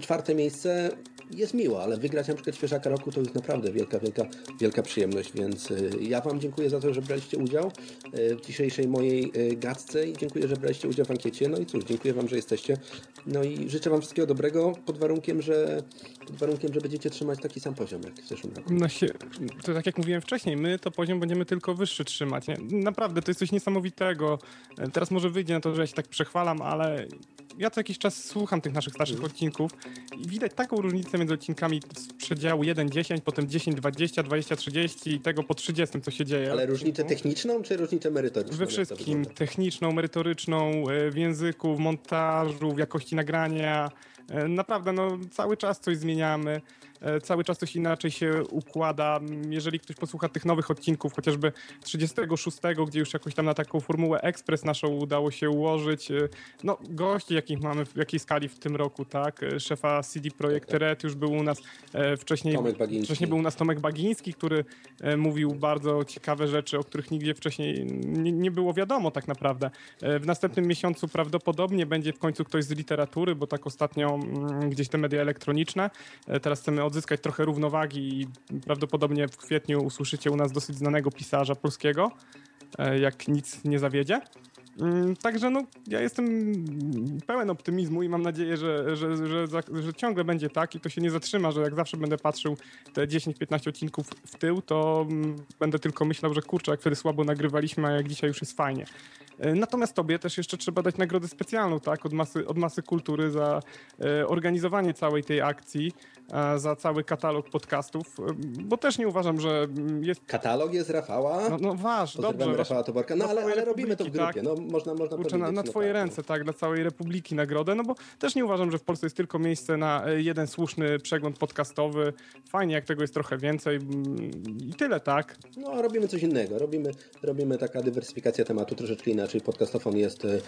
czwarte miejsce, jest miło, ale wygrać na przykład świeżaka roku to jest naprawdę wielka, wielka, wielka przyjemność, więc y, ja Wam dziękuję za to, że braliście udział y, w dzisiejszej mojej y, gadce i dziękuję, że braliście udział w ankiecie. No i cóż, dziękuję Wam, że jesteście. No i życzę Wam wszystkiego dobrego pod warunkiem, że, pod warunkiem, że będziecie trzymać taki sam poziom jak w zeszłym roku. No się, to tak jak mówiłem wcześniej, my to poziom będziemy tylko wyższy trzymać. Nie? Naprawdę, to jest coś niesamowitego. E, Teraz może wyjdzie na to, że ja się tak przechwalam, ale ja co jakiś czas słucham tych naszych starszych odcinków i widać taką różnicę między odcinkami z przedziału 1-10, potem 10-20, 20-30 i tego po 30, co się dzieje. Ale różnicę techniczną czy różnicę merytoryczną? We wszystkim, techniczną, merytoryczną, e, w języku, w montażu, w jakości nagrania. E, Naprawdę, no, cały czas coś zmieniamy, cały czas coś inaczej się układa. Jeżeli ktoś posłucha tych nowych odcinków, chociażby 36, gdzie już jakoś tam na taką formułę ekspres naszą udało się ułożyć, e, no, gości, jakich mamy, w jakiej skali w tym roku, tak? E, Szefa CD Projekt Red już był u nas e, wcześniej. Tomek Bagiński. Wcześniej był u nas Tomek Bagiński, który e, mówił bardzo ciekawe rzeczy, o których nigdzie wcześniej nie, nie było wiadomo tak naprawdę. E, W następnym miesiącu prawdopodobnie będzie w końcu ktoś z literatury, bo tak ostatnio mm, gdzieś te media elektroniczne. E, Teraz chcemy odzyskać trochę równowagi i prawdopodobnie w kwietniu usłyszycie u nas dosyć znanego pisarza polskiego, e, jak nic nie zawiedzie. Mm, Także no, ja jestem pełen optymizmu i mam nadzieję, że, że, że, że ciągle będzie tak i to się nie zatrzyma, że jak zawsze będę patrzył te 10-15 odcinków w tył, to mm, będę tylko myślał, że kurczę, jak wtedy słabo nagrywaliśmy, a jak dzisiaj już jest fajnie. E, Natomiast tobie też jeszcze trzeba dać nagrodę specjalną, tak, od masy, od masy kultury za e, organizowanie całej tej akcji, za cały katalog podcastów, e, bo też nie uważam, że jest... Katalog jest Rafała. No, no wasz, dobrze. Rafała Toborka. No ale, ale robimy to w grupie. No, można, można Kurczę, na, na no twoje tak, no. ręce, tak, dla całej Republiki nagrodę, no bo też nie uważam, że w Polsce jest tylko miejsce na jeden słuszny przegląd podcastowy. Fajnie, jak tego jest trochę więcej mm, i tyle, tak? No, robimy coś innego. Robimy, robimy taka dywersyfikacja tematu troszeczkę inaczej. Podcastofon jest e, e,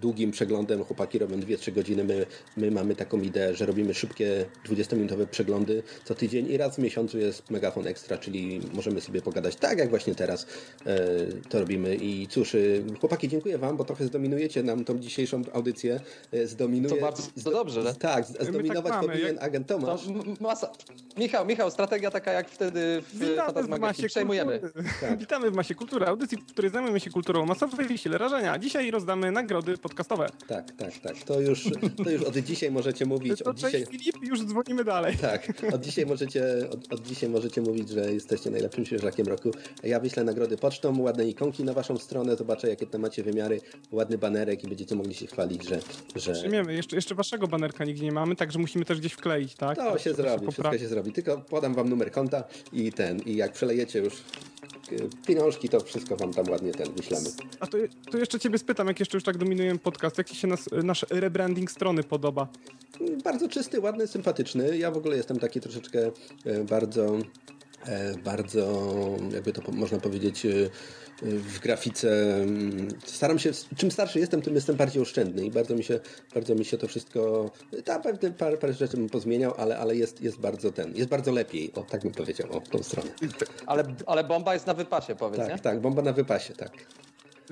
długim przeglądem. Chłopaki robią 2-3 godziny. My, my mamy taką ideę, że robimy szybkie 20-minutowe przeglądy co tydzień i raz w miesiącu jest Megafon Extra, czyli możemy sobie pogadać tak, jak właśnie teraz e, to robimy. I cóż, chłopaki, dziękuję Wam, bo trochę zdominujecie nam tą dzisiejszą audycję. Zdominuje, To bardzo zdo- dobrze. Tak, zdominować mamy, powinien jak- agent Tomasz. To masa... Michał, Michał, strategia taka jak wtedy w Witamy w masie Przejmujemy. Tak. Witamy w masie kultury, audycji, w której zajmujemy się kulturą i sile rażenia. Dzisiaj rozdamy nagrody podcastowe. Tak, tak, tak. To już, to już od dzisiaj możecie mówić. To Od cześć dzisiaj, Filip, już dzwonimy dalej. tak, od dzisiaj, możecie, od, od dzisiaj możecie mówić, że jesteście najlepszym świeżakiem roku. Ja wyślę nagrody pocztą, ładne ikonki na waszą stronę, zobaczę jakie tam macie wymiary, ładny banerek i będziecie mogli się chwalić, że... że... Przyjmiemy. Jeszcze, jeszcze waszego banerka nigdzie nie mamy, także musimy też gdzieś wkleić, tak? To się Trzeba zrobi, wszystko się zrobi. Tylko podam wam numer konta i ten, i jak przelejecie już pieniążki, to wszystko wam tam ładnie ten wyślemy. A to, to jeszcze ciebie spytam, jak jeszcze już tak dominujemy podcast, jak ci się nas, nasz rebranding strony podoba? Bardzo czysty, ładny, sympatyczny. Ja w ogóle jestem taki troszeczkę e, bardzo, e, bardzo, jakby to można powiedzieć, e, w grafice. mm, Staram się, czym starszy jestem, tym jestem bardziej oszczędny i bardzo mi się, bardzo mi się to wszystko, tam pewnie parę, parę rzeczy bym pozmieniał, ale, ale jest, jest bardzo ten, jest bardzo lepiej, o tak bym powiedział, o tą stronę. Ale, ale bomba jest na wypasie, powiedz, nie? Tak, tak, bomba na wypasie, tak.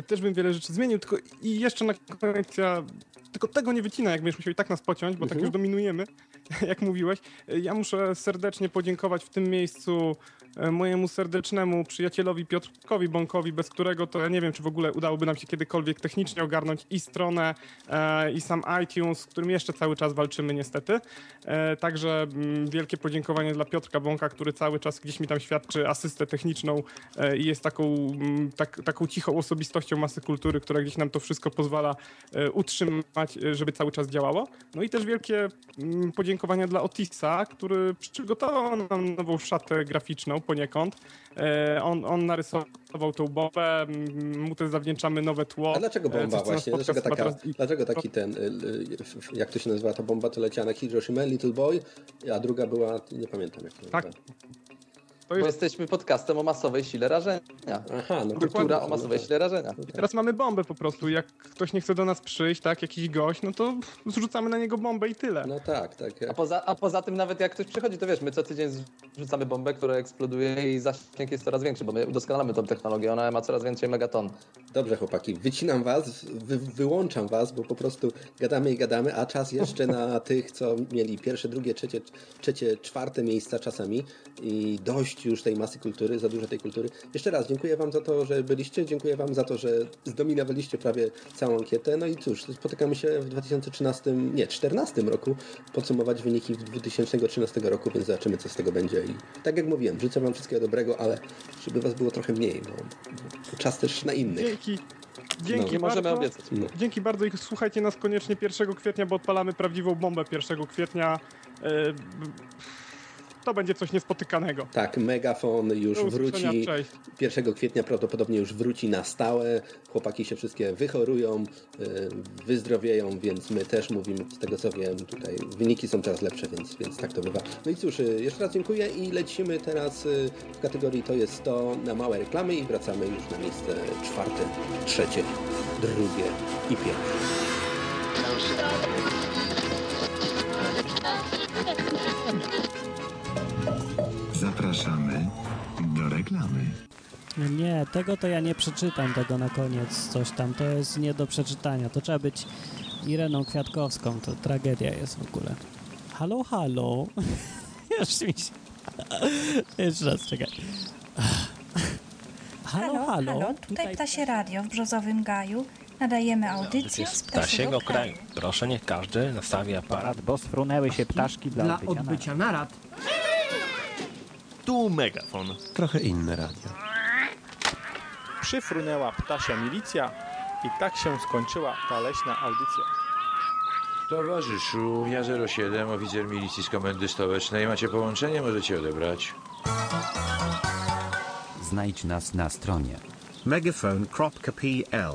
Też bym wiele rzeczy zmienił, tylko i jeszcze na koniec ja tylko tego nie wycina, jak będziesz musiał i tak nas pociąć, bo tak już dominujemy, jak mówiłeś. Ja muszę serdecznie podziękować w tym miejscu e, mojemu serdecznemu przyjacielowi Piotrkowi Bąkowi, bez którego to ja nie wiem, czy w ogóle udałoby nam się kiedykolwiek technicznie ogarnąć i stronę, e, i sam iTunes, z którym jeszcze cały czas walczymy niestety. E, także mm, wielkie podziękowanie dla Piotrka Bąka, który cały czas gdzieś mi tam świadczy asystę techniczną i jest taką, mm, tak, taką cichą osobistością masy kultury, która gdzieś nam to wszystko pozwala utrzymać, żeby cały czas działało. No i też wielkie mm, podziękowania dla Otisa, który przygotował nam nową szatę graficzną poniekąd. E, On, on narysował tą bombę, mu też zawdzięczamy nowe tło. A dlaczego E, bomba właśnie? Dlaczego, taka, dlaczego taki ten, y, y, jak to się nazywa, ta bomba to leciała na Hiroshima, Little Boy, a druga była, nie pamiętam jak to Tak. nazywa. To Bo jesteśmy podcastem o masowej sile rażenia. Aha, no Kultura o masowej sile rażenia. I teraz mamy bombę po prostu. Jak ktoś nie chce do nas przyjść, tak, jakiś gość, no to zrzucamy na niego bombę i tyle. No tak, tak. A poza, a poza tym nawet jak ktoś przychodzi, to wiesz, my co tydzień zrzucamy bombę, która eksploduje i zasięg jest coraz większy, bo my udoskonalamy tą technologię, ona ma coraz więcej megaton. Dobrze, chłopaki, wycinam was, wy, wyłączam was, bo po prostu gadamy i gadamy, a czas jeszcze na tych, co mieli pierwsze, drugie, trzecie, trzecie, czwarte miejsca czasami i dość już tej masy kultury, za dużo tej kultury. Jeszcze raz dziękuję wam za to, że byliście, dziękuję wam za to, że zdominowaliście prawie całą ankietę. No i cóż, spotykamy się w 2013, nie, 2014 roku, podsumować wyniki w 2013 roku, więc zobaczymy, co z tego będzie. I tak jak mówiłem, życzę wam wszystkiego dobrego, ale żeby was było trochę mniej, bo, bo czas też na innych. Dzięki. Dzięki możemy bardzo. obiecać. No. Dzięki bardzo i słuchajcie nas koniecznie 1 kwietnia, bo odpalamy prawdziwą bombę 1 kwietnia. B- To będzie coś niespotykanego. Tak, Megafon już wróci. cześć. 1 kwietnia prawdopodobnie już wróci na stałe. Chłopaki się wszystkie wychorują, y, wyzdrowieją, więc my też mówimy, z tego co wiem, tutaj wyniki są coraz lepsze, więc, więc tak to bywa. No i cóż, y, jeszcze raz dziękuję i lecimy teraz y, w kategorii to jest to na małe reklamy i wracamy już na miejsce czwarte, trzecie, drugie i pierwsze. Zapraszamy do reklamy. Nie, tego to ja nie przeczytam, tego na koniec coś tam. To jest nie do przeczytania. To trzeba być Ireną Kwiatkowską. To tragedia jest w ogóle. Halo, halo. Już mi się... Jeszcze raz, czekaj. Halo, halo. Tutaj Ptasie Radio w Brzozowym Gaju. Nadajemy audycję z ptasiego kraju. Proszę, niech każdy nastawi aparat, bo sfrunęły się ptaszki dla, Dla odbycia narad. Tu megafon. Trochę inne radio. Przyfrunęła ptasia milicja i tak się skończyła ta leśna audycja. Towarzyszu, ja 07, oficer milicji z komendy stołecznej. Macie połączenie, możecie odebrać. Znajdź nas na stronie megaphone.pl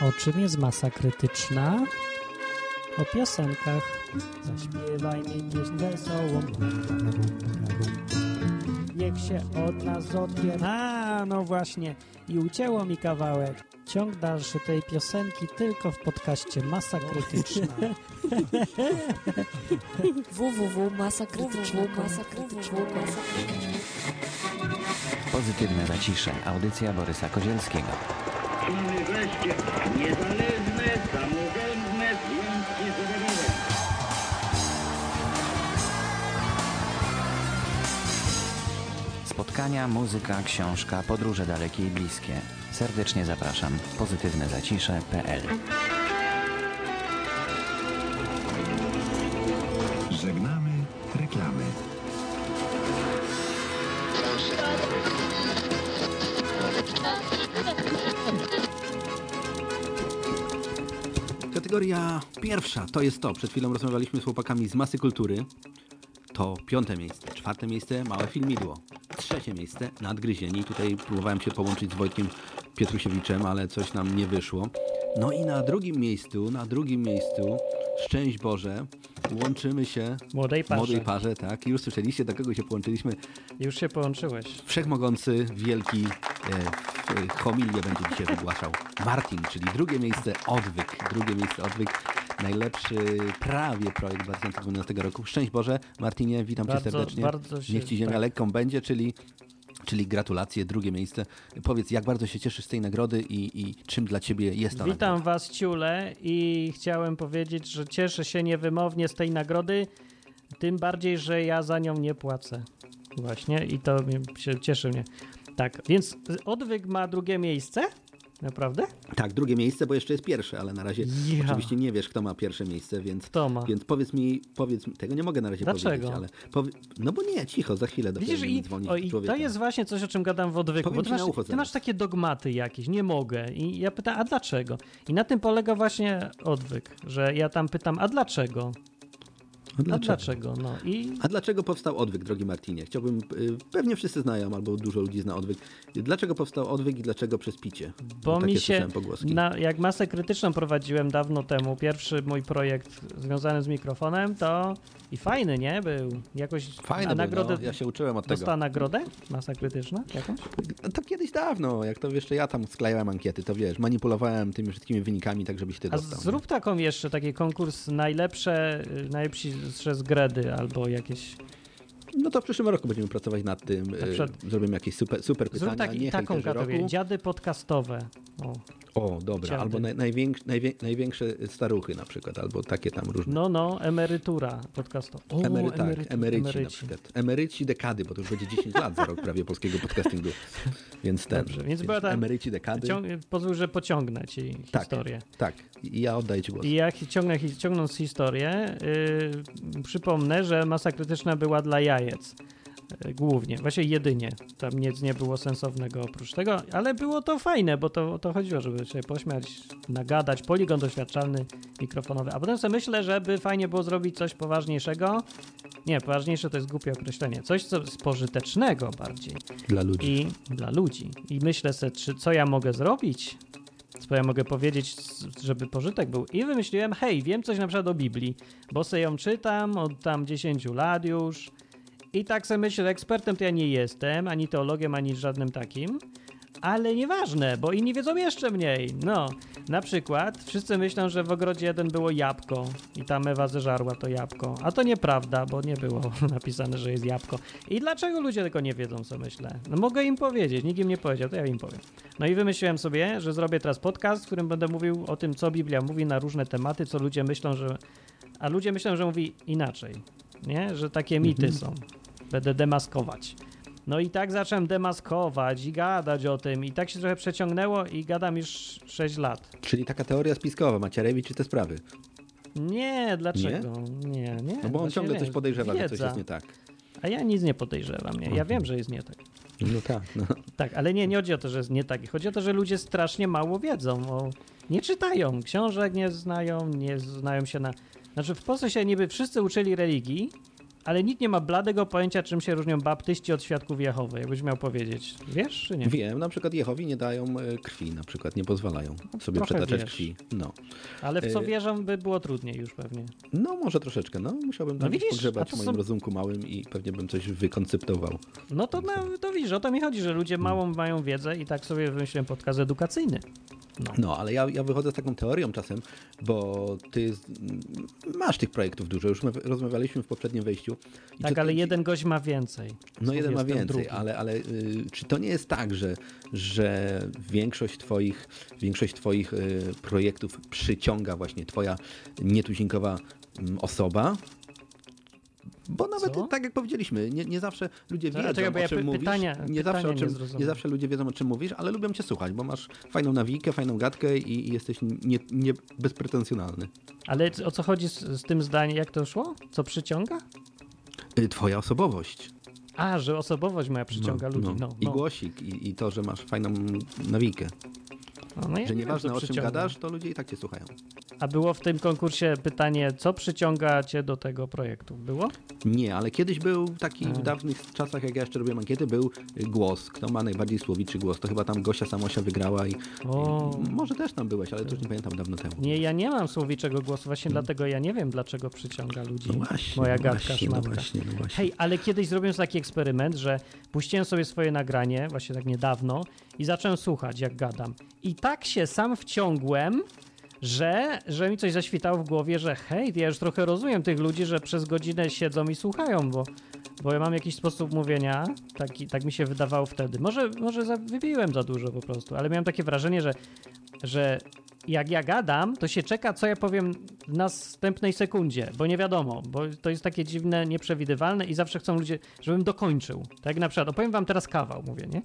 O czym jest masa krytyczna? O piosenkach. Zaśpiewaj mi pieśń wesołą. Niech się od nas odpier... A, no właśnie. I ucięło mi kawałek. Ciąg dalszy tej piosenki tylko w podcaście Masa Krytyczna. www.masakrytyczna.com Pozytywne zacisze. Audycja Borysa Kozielskiego. Mamy wreszcie niezależne, Spotkania, muzyka, książka, podróże dalekie i bliskie. Serdecznie zapraszam. Pozytywne zacisze.pl Żegnamy reklamy. Kategoria pierwsza to jest to. Przed chwilą rozmawialiśmy z chłopakami z masy kultury. To piąte miejsce. Czwarte miejsce małe filmidło. Trzecie miejsce nadgryzieni. Tutaj próbowałem się połączyć z Wojtkiem Pietrusiewiczem, ale coś nam nie wyszło. No i na drugim miejscu, na drugim miejscu, szczęść Boże, łączymy się. Młodej parze. Młodej parze, tak. Już słyszeliście, do kogo się połączyliśmy. Już się połączyłeś. Wszechmogący, wielki e, homilię będzie dzisiaj wygłaszał Martin, czyli drugie miejsce Odwyk. Drugie miejsce Odwyk. Najlepszy prawie projekt 2012 roku. Szczęść Boże, Martinie, witam Bardzo, Cię serdecznie. bardzo się- Niech Ci ziemia tak. lekką będzie, czyli, czyli gratulacje, drugie miejsce. Powiedz, jak bardzo się cieszysz z tej nagrody i, i czym dla Ciebie jest ta Witam Was, Ciule, i chciałem powiedzieć, że cieszę się niewymownie z tej nagrody, tym bardziej, że ja za nią nie płacę. Właśnie, i to się cieszy mnie. Tak, więc Odwyk ma drugie miejsce? Naprawdę? Tak, drugie miejsce, bo jeszcze jest pierwsze, ale na razie Ja. oczywiście nie wiesz, kto ma pierwsze miejsce, więc, Kto ma? więc powiedz mi, powiedz mi, tego nie mogę na razie Dlaczego? powiedzieć, ale powie, no bo nie, cicho, za chwilę dopiero Widzisz, będziemy i, dzwonić o, i to jest właśnie coś, o czym gadam w odwyku. Powiem Bo ty, masz, ty masz takie dogmaty jakieś, nie mogę. I ja pytam, a dlaczego? I na tym polega właśnie odwyk, że ja tam pytam, a dlaczego? A A dlaczego? No i A dlaczego powstał odwyk, drogi Martinie? Chciałbym, y, pewnie wszyscy znają, albo dużo ludzi zna odwyk. Dlaczego powstał odwyk i dlaczego przez picie? Bo Takie mi się, na, jak masę krytyczną prowadziłem dawno temu, pierwszy mój projekt związany z mikrofonem, to i fajny, nie? Był jakoś... Fajny a był, nagrodę, no, ja się uczyłem od tego. Dostała nagrodę? Masa krytyczna jakąś? To kiedyś dawno, jak to jeszcze ja tam sklejałem ankiety, to wiesz, manipulowałem tymi wszystkimi wynikami, tak żebyś ty A dostał. zrób taką jeszcze, taki konkurs najlepsze, y, najlepsze z gredy albo jakieś... No to w przyszłym roku będziemy pracować nad tym. Y, przykład- Zrobimy jakieś super, super pytania, Zrób nie taką kategorię, roku. dziady podcastowe. O. O, dobra, Dziady. albo naj, największe, najwię, największe staruchy na przykład, albo takie tam różne. No, no, emerytura podcastowa. O, Emery, tak, emerytu- emeryci, na przykład. Emeryci dekady, bo to już będzie 10 lat za rok prawie polskiego podcastingu. Więc ten. Dobrze, więc była ta- emeryci dekady. Ciąg... Pozwól, że pociągnę ci Tak. historię. Tak, i ja oddaję ci głos. I jak ciągnę, ciągnąc historię, yy, przypomnę, że masa krytyczna była dla jajec. yy, Głównie, właśnie jedynie. Tam nic nie było sensownego oprócz tego, ale było to fajne, bo to to chodziło, żeby się pośmiać, nagadać, poligon doświadczalny, mikrofonowy. A potem sobie myślę, żeby fajnie było zrobić coś poważniejszego. Nie, poważniejsze to jest głupie określenie. Coś co spożytecznego bardziej. Dla ludzi. I dla ludzi. I myślę sobie, czy, co ja mogę zrobić, co ja mogę powiedzieć, żeby pożytek był. I wymyśliłem, hej, wiem coś na przykład o Biblii, bo sobie ją czytam od tam 10 lat już. I tak sobie myślę, ekspertem to ja nie jestem, ani teologiem, ani żadnym takim. Ale nieważne, bo inni wiedzą jeszcze mniej. No, na przykład wszyscy myślą, że w ogrodzie jeden było jabłko i tam Ewa zeżarła to jabłko. A to nieprawda, bo nie było napisane, że jest jabłko. I dlaczego ludzie tego nie wiedzą, co myślę? No mogę im powiedzieć, nikt im nie powiedział, to ja im powiem. No i wymyśliłem sobie, że zrobię teraz podcast, w którym będę mówił o tym, co Biblia mówi na różne tematy, co ludzie myślą, że... A ludzie myślą, że mówi inaczej, nie? Że takie mity Mhm. są. Będę demaskować. No i tak zacząłem demaskować i gadać o tym i tak się trochę przeciągnęło i gadam już 6 lat. Czyli taka teoria spiskowa, Macierewicz i te sprawy. Nie, dlaczego? Nie, nie. No bo on ciągle nie. coś podejrzewa, że coś jest nie tak. A ja nic nie podejrzewam, nie. Ja Mhm. wiem, że jest nie tak. No tak, no. Tak, ale nie, nie chodzi o to, że jest nie tak. Chodzi o to, że ludzie strasznie mało wiedzą. O... Nie czytają książek, nie znają, nie znają się na... Znaczy w Polsce się niby wszyscy uczyli religii, ale nikt nie ma bladego pojęcia, czym się różnią baptyści od świadków Jehowy, jakbyś miał powiedzieć. Wiesz, czy nie? Wiem, na przykład Jehowi nie dają e, krwi, na przykład nie pozwalają sobie trochę przetaczać wiesz. krwi. No. Ale w co E, wierzą by było trudniej już pewnie. No może troszeczkę, no musiałbym No tam widzisz, pogrzebać w moim są- rozumku małym i pewnie bym coś wykonceptował. No to, na, to widzisz, o to mi chodzi, że ludzie małą mają wiedzę i tak sobie wymyśliłem podcast edukacyjny. No, ale ja, ja wychodzę z taką teorią czasem, bo ty z, masz tych projektów dużo, już my rozmawialiśmy w poprzednim wejściu. I Tak, czy- ale jeden gość ma więcej. No jeden ma więcej, drugi. ale, ale y, czy to nie jest tak, że, że większość twoich, większość twoich y, projektów przyciąga właśnie twoja nietuzinkowa mm, osoba? Bo nawet Co? tak jak powiedzieliśmy, nie, nie zawsze ludzie wiedzą czekaj, o ja czym py- mówisz. pytania- nie, zawsze pytania o nie czym, zrozumiałem. nie zawsze ludzie wiedzą o czym mówisz, ale lubią cię słuchać, bo masz fajną nawijkę, fajną gadkę i, i jesteś nie, nie bezpretensjonalny. Ale o co chodzi z, z tym zdaniem, jak to szło? Co przyciąga? Y, Twoja osobowość. A, że osobowość moja przyciąga ludzi. No, I no. głosik, i, i to, że masz fajną nawijkę. No, no ja że nie wiem, nieważne co o czym gadasz, to ludzie i tak cię słuchają. A było w tym konkursie pytanie, co przyciąga cię do tego projektu? Było? Nie, ale kiedyś był taki w dawnych czasach, jak ja jeszcze robiłem ankiety, był głos. Kto ma najbardziej słowiczy głos? To chyba tam Gosia Samosia wygrała i, O. i może też tam byłeś, ale to już nie pamiętam dawno temu. Nie, ja nie mam słowiczego głosu, właśnie dlatego ja nie wiem, dlaczego przyciąga ludzi. No właśnie, Moja no gadka właśnie, no szmatka. właśnie, no właśnie. Hej, ale kiedyś zrobiłem taki eksperyment, że puściłem sobie swoje nagranie, właśnie tak niedawno, i zacząłem słuchać, jak gadam. I tak się sam wciągłem, że, że mi coś zaświtało w głowie, że hej, ja już trochę rozumiem tych ludzi, że przez godzinę siedzą i słuchają, bo, bo ja mam jakiś sposób mówienia, taki, tak mi się wydawało wtedy. Może, może za, wypiłem za dużo po prostu, ale miałem takie wrażenie, że, że jak ja gadam, to się czeka, co ja powiem w następnej sekundzie, bo nie wiadomo, bo to jest takie dziwne, nieprzewidywalne i zawsze chcą ludzie, żebym dokończył. Tak jak na przykład, opowiem wam teraz kawał, mówię, nie?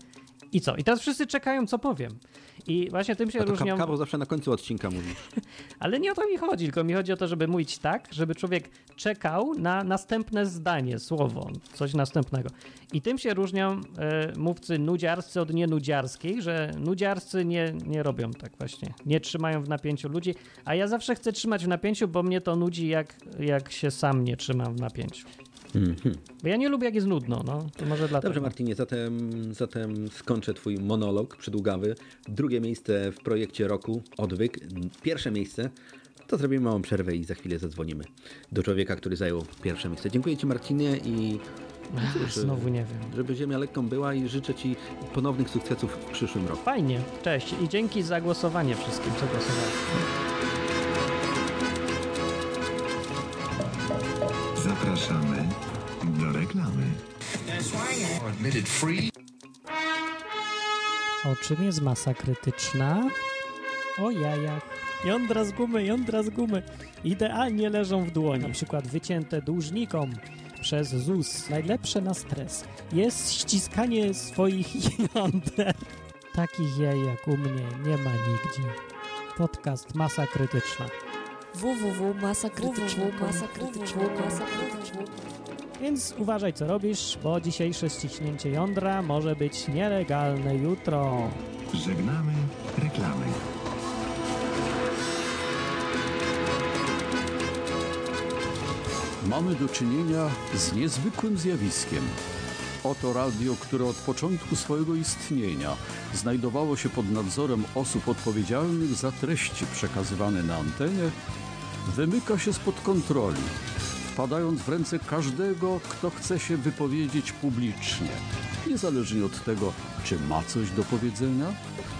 I co? I teraz wszyscy czekają, co powiem. I właśnie tym się A to różnią. kapkawo zawsze na końcu odcinka mówisz. Ale nie o to mi chodzi, tylko mi chodzi o to, żeby mówić tak, żeby człowiek czekał na następne zdanie, słowo, coś następnego. I tym się różnią e, mówcy nudziarscy od nienudziarskich, że nudziarscy nie, nie robią tak właśnie. Nie trzymają w napięciu ludzi, a ja zawsze chcę trzymać w napięciu, bo mnie to nudzi, jak, jak się sam nie trzymam w napięciu. Mhm. Bo ja nie lubię, jak jest nudno, no. To może dlatego. Dobrze, Martinie, zatem, zatem skończę Twój monolog przydługawy. Drugie miejsce w projekcie roku, odwyk. Pierwsze miejsce, to zrobimy małą przerwę i za chwilę zadzwonimy do człowieka, który zajął pierwsze miejsce. Dziękuję Ci, Marcinie, i Ach, znowu nie wiem. żeby ziemia lekką była i życzę Ci ponownych sukcesów w przyszłym roku. Fajnie, cześć i dzięki za głosowanie wszystkim, co głosowali. Zapraszamy do reklamy. O czym jest masa krytyczna? O jajach. Jądra z gumy, jądra z gumy. Idealnie leżą w dłoni. Na przykład wycięte dłużnikom przez ZUS. Najlepsze na stres jest ściskanie swoich jąder. Takich jaj jak u mnie nie ma nigdzie. Podcast Masa Krytyczna. www.masakrytyczna.com Więc uważaj co robisz, bo dzisiejsze ściśnięcie jądra może być nielegalne jutro. Żegnamy reklamy. Mamy do czynienia z niezwykłym zjawiskiem. Oto radio, które od początku swojego istnienia znajdowało się pod nadzorem osób odpowiedzialnych za treści przekazywane na antenie, wymyka się spod kontroli, wpadając w ręce każdego, kto chce się wypowiedzieć publicznie, niezależnie od tego, czy ma coś do powiedzenia,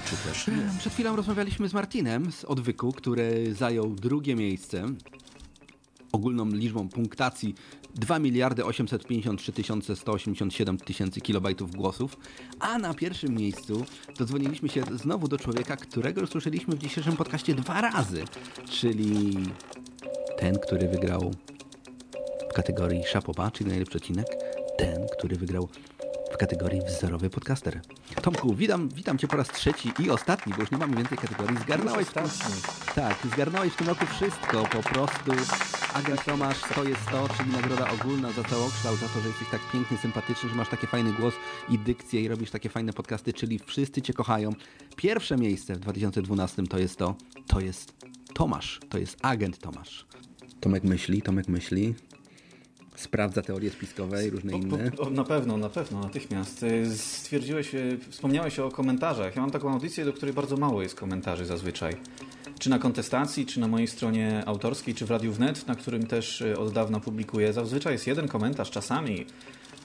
czy też nie. Przed chwilą rozmawialiśmy z Martinem z odwyku, który zajął drugie miejsce ogólną liczbą punktacji 2 miliardy 853 187 tysięcy kilobajtów głosów, a na pierwszym miejscu dodzwoniliśmy się znowu do człowieka, którego już słyszeliśmy w dzisiejszym podcaście dwa razy, czyli ten, który wygrał w kategorii Szapoba, czyli najlepszy odcinek, ten, który wygrał w kategorii wzorowy podcaster. Tomku, witam, witam Cię po raz trzeci i ostatni, bo już nie mamy więcej kategorii. Zgarnąłeś tak, zgarnąłeś w tym roku wszystko, po prostu. Agent Tomasz, to jest to, czyli nagroda ogólna za całokształt, za to, że jesteś tak piękny, sympatyczny, że masz taki fajny głos i dykcję i robisz takie fajne podcasty, czyli wszyscy Cię kochają. Pierwsze miejsce w 2012 to jest to, to jest Tomasz, to jest agent Tomasz. Tomek myśli, Tomek myśli. Sprawdza teorie spiskowe i różne inne. O, na pewno, na pewno, natychmiast. Y, Stwierdziłeś, y, wspomniałeś o komentarzach. Ja mam taką audycję, do której bardzo mało jest komentarzy zazwyczaj. Czy na kontestacji, czy na mojej stronie autorskiej, czy w Radiu Wnet, na którym też y, od dawna publikuję. Zazwyczaj jest jeden komentarz, czasami.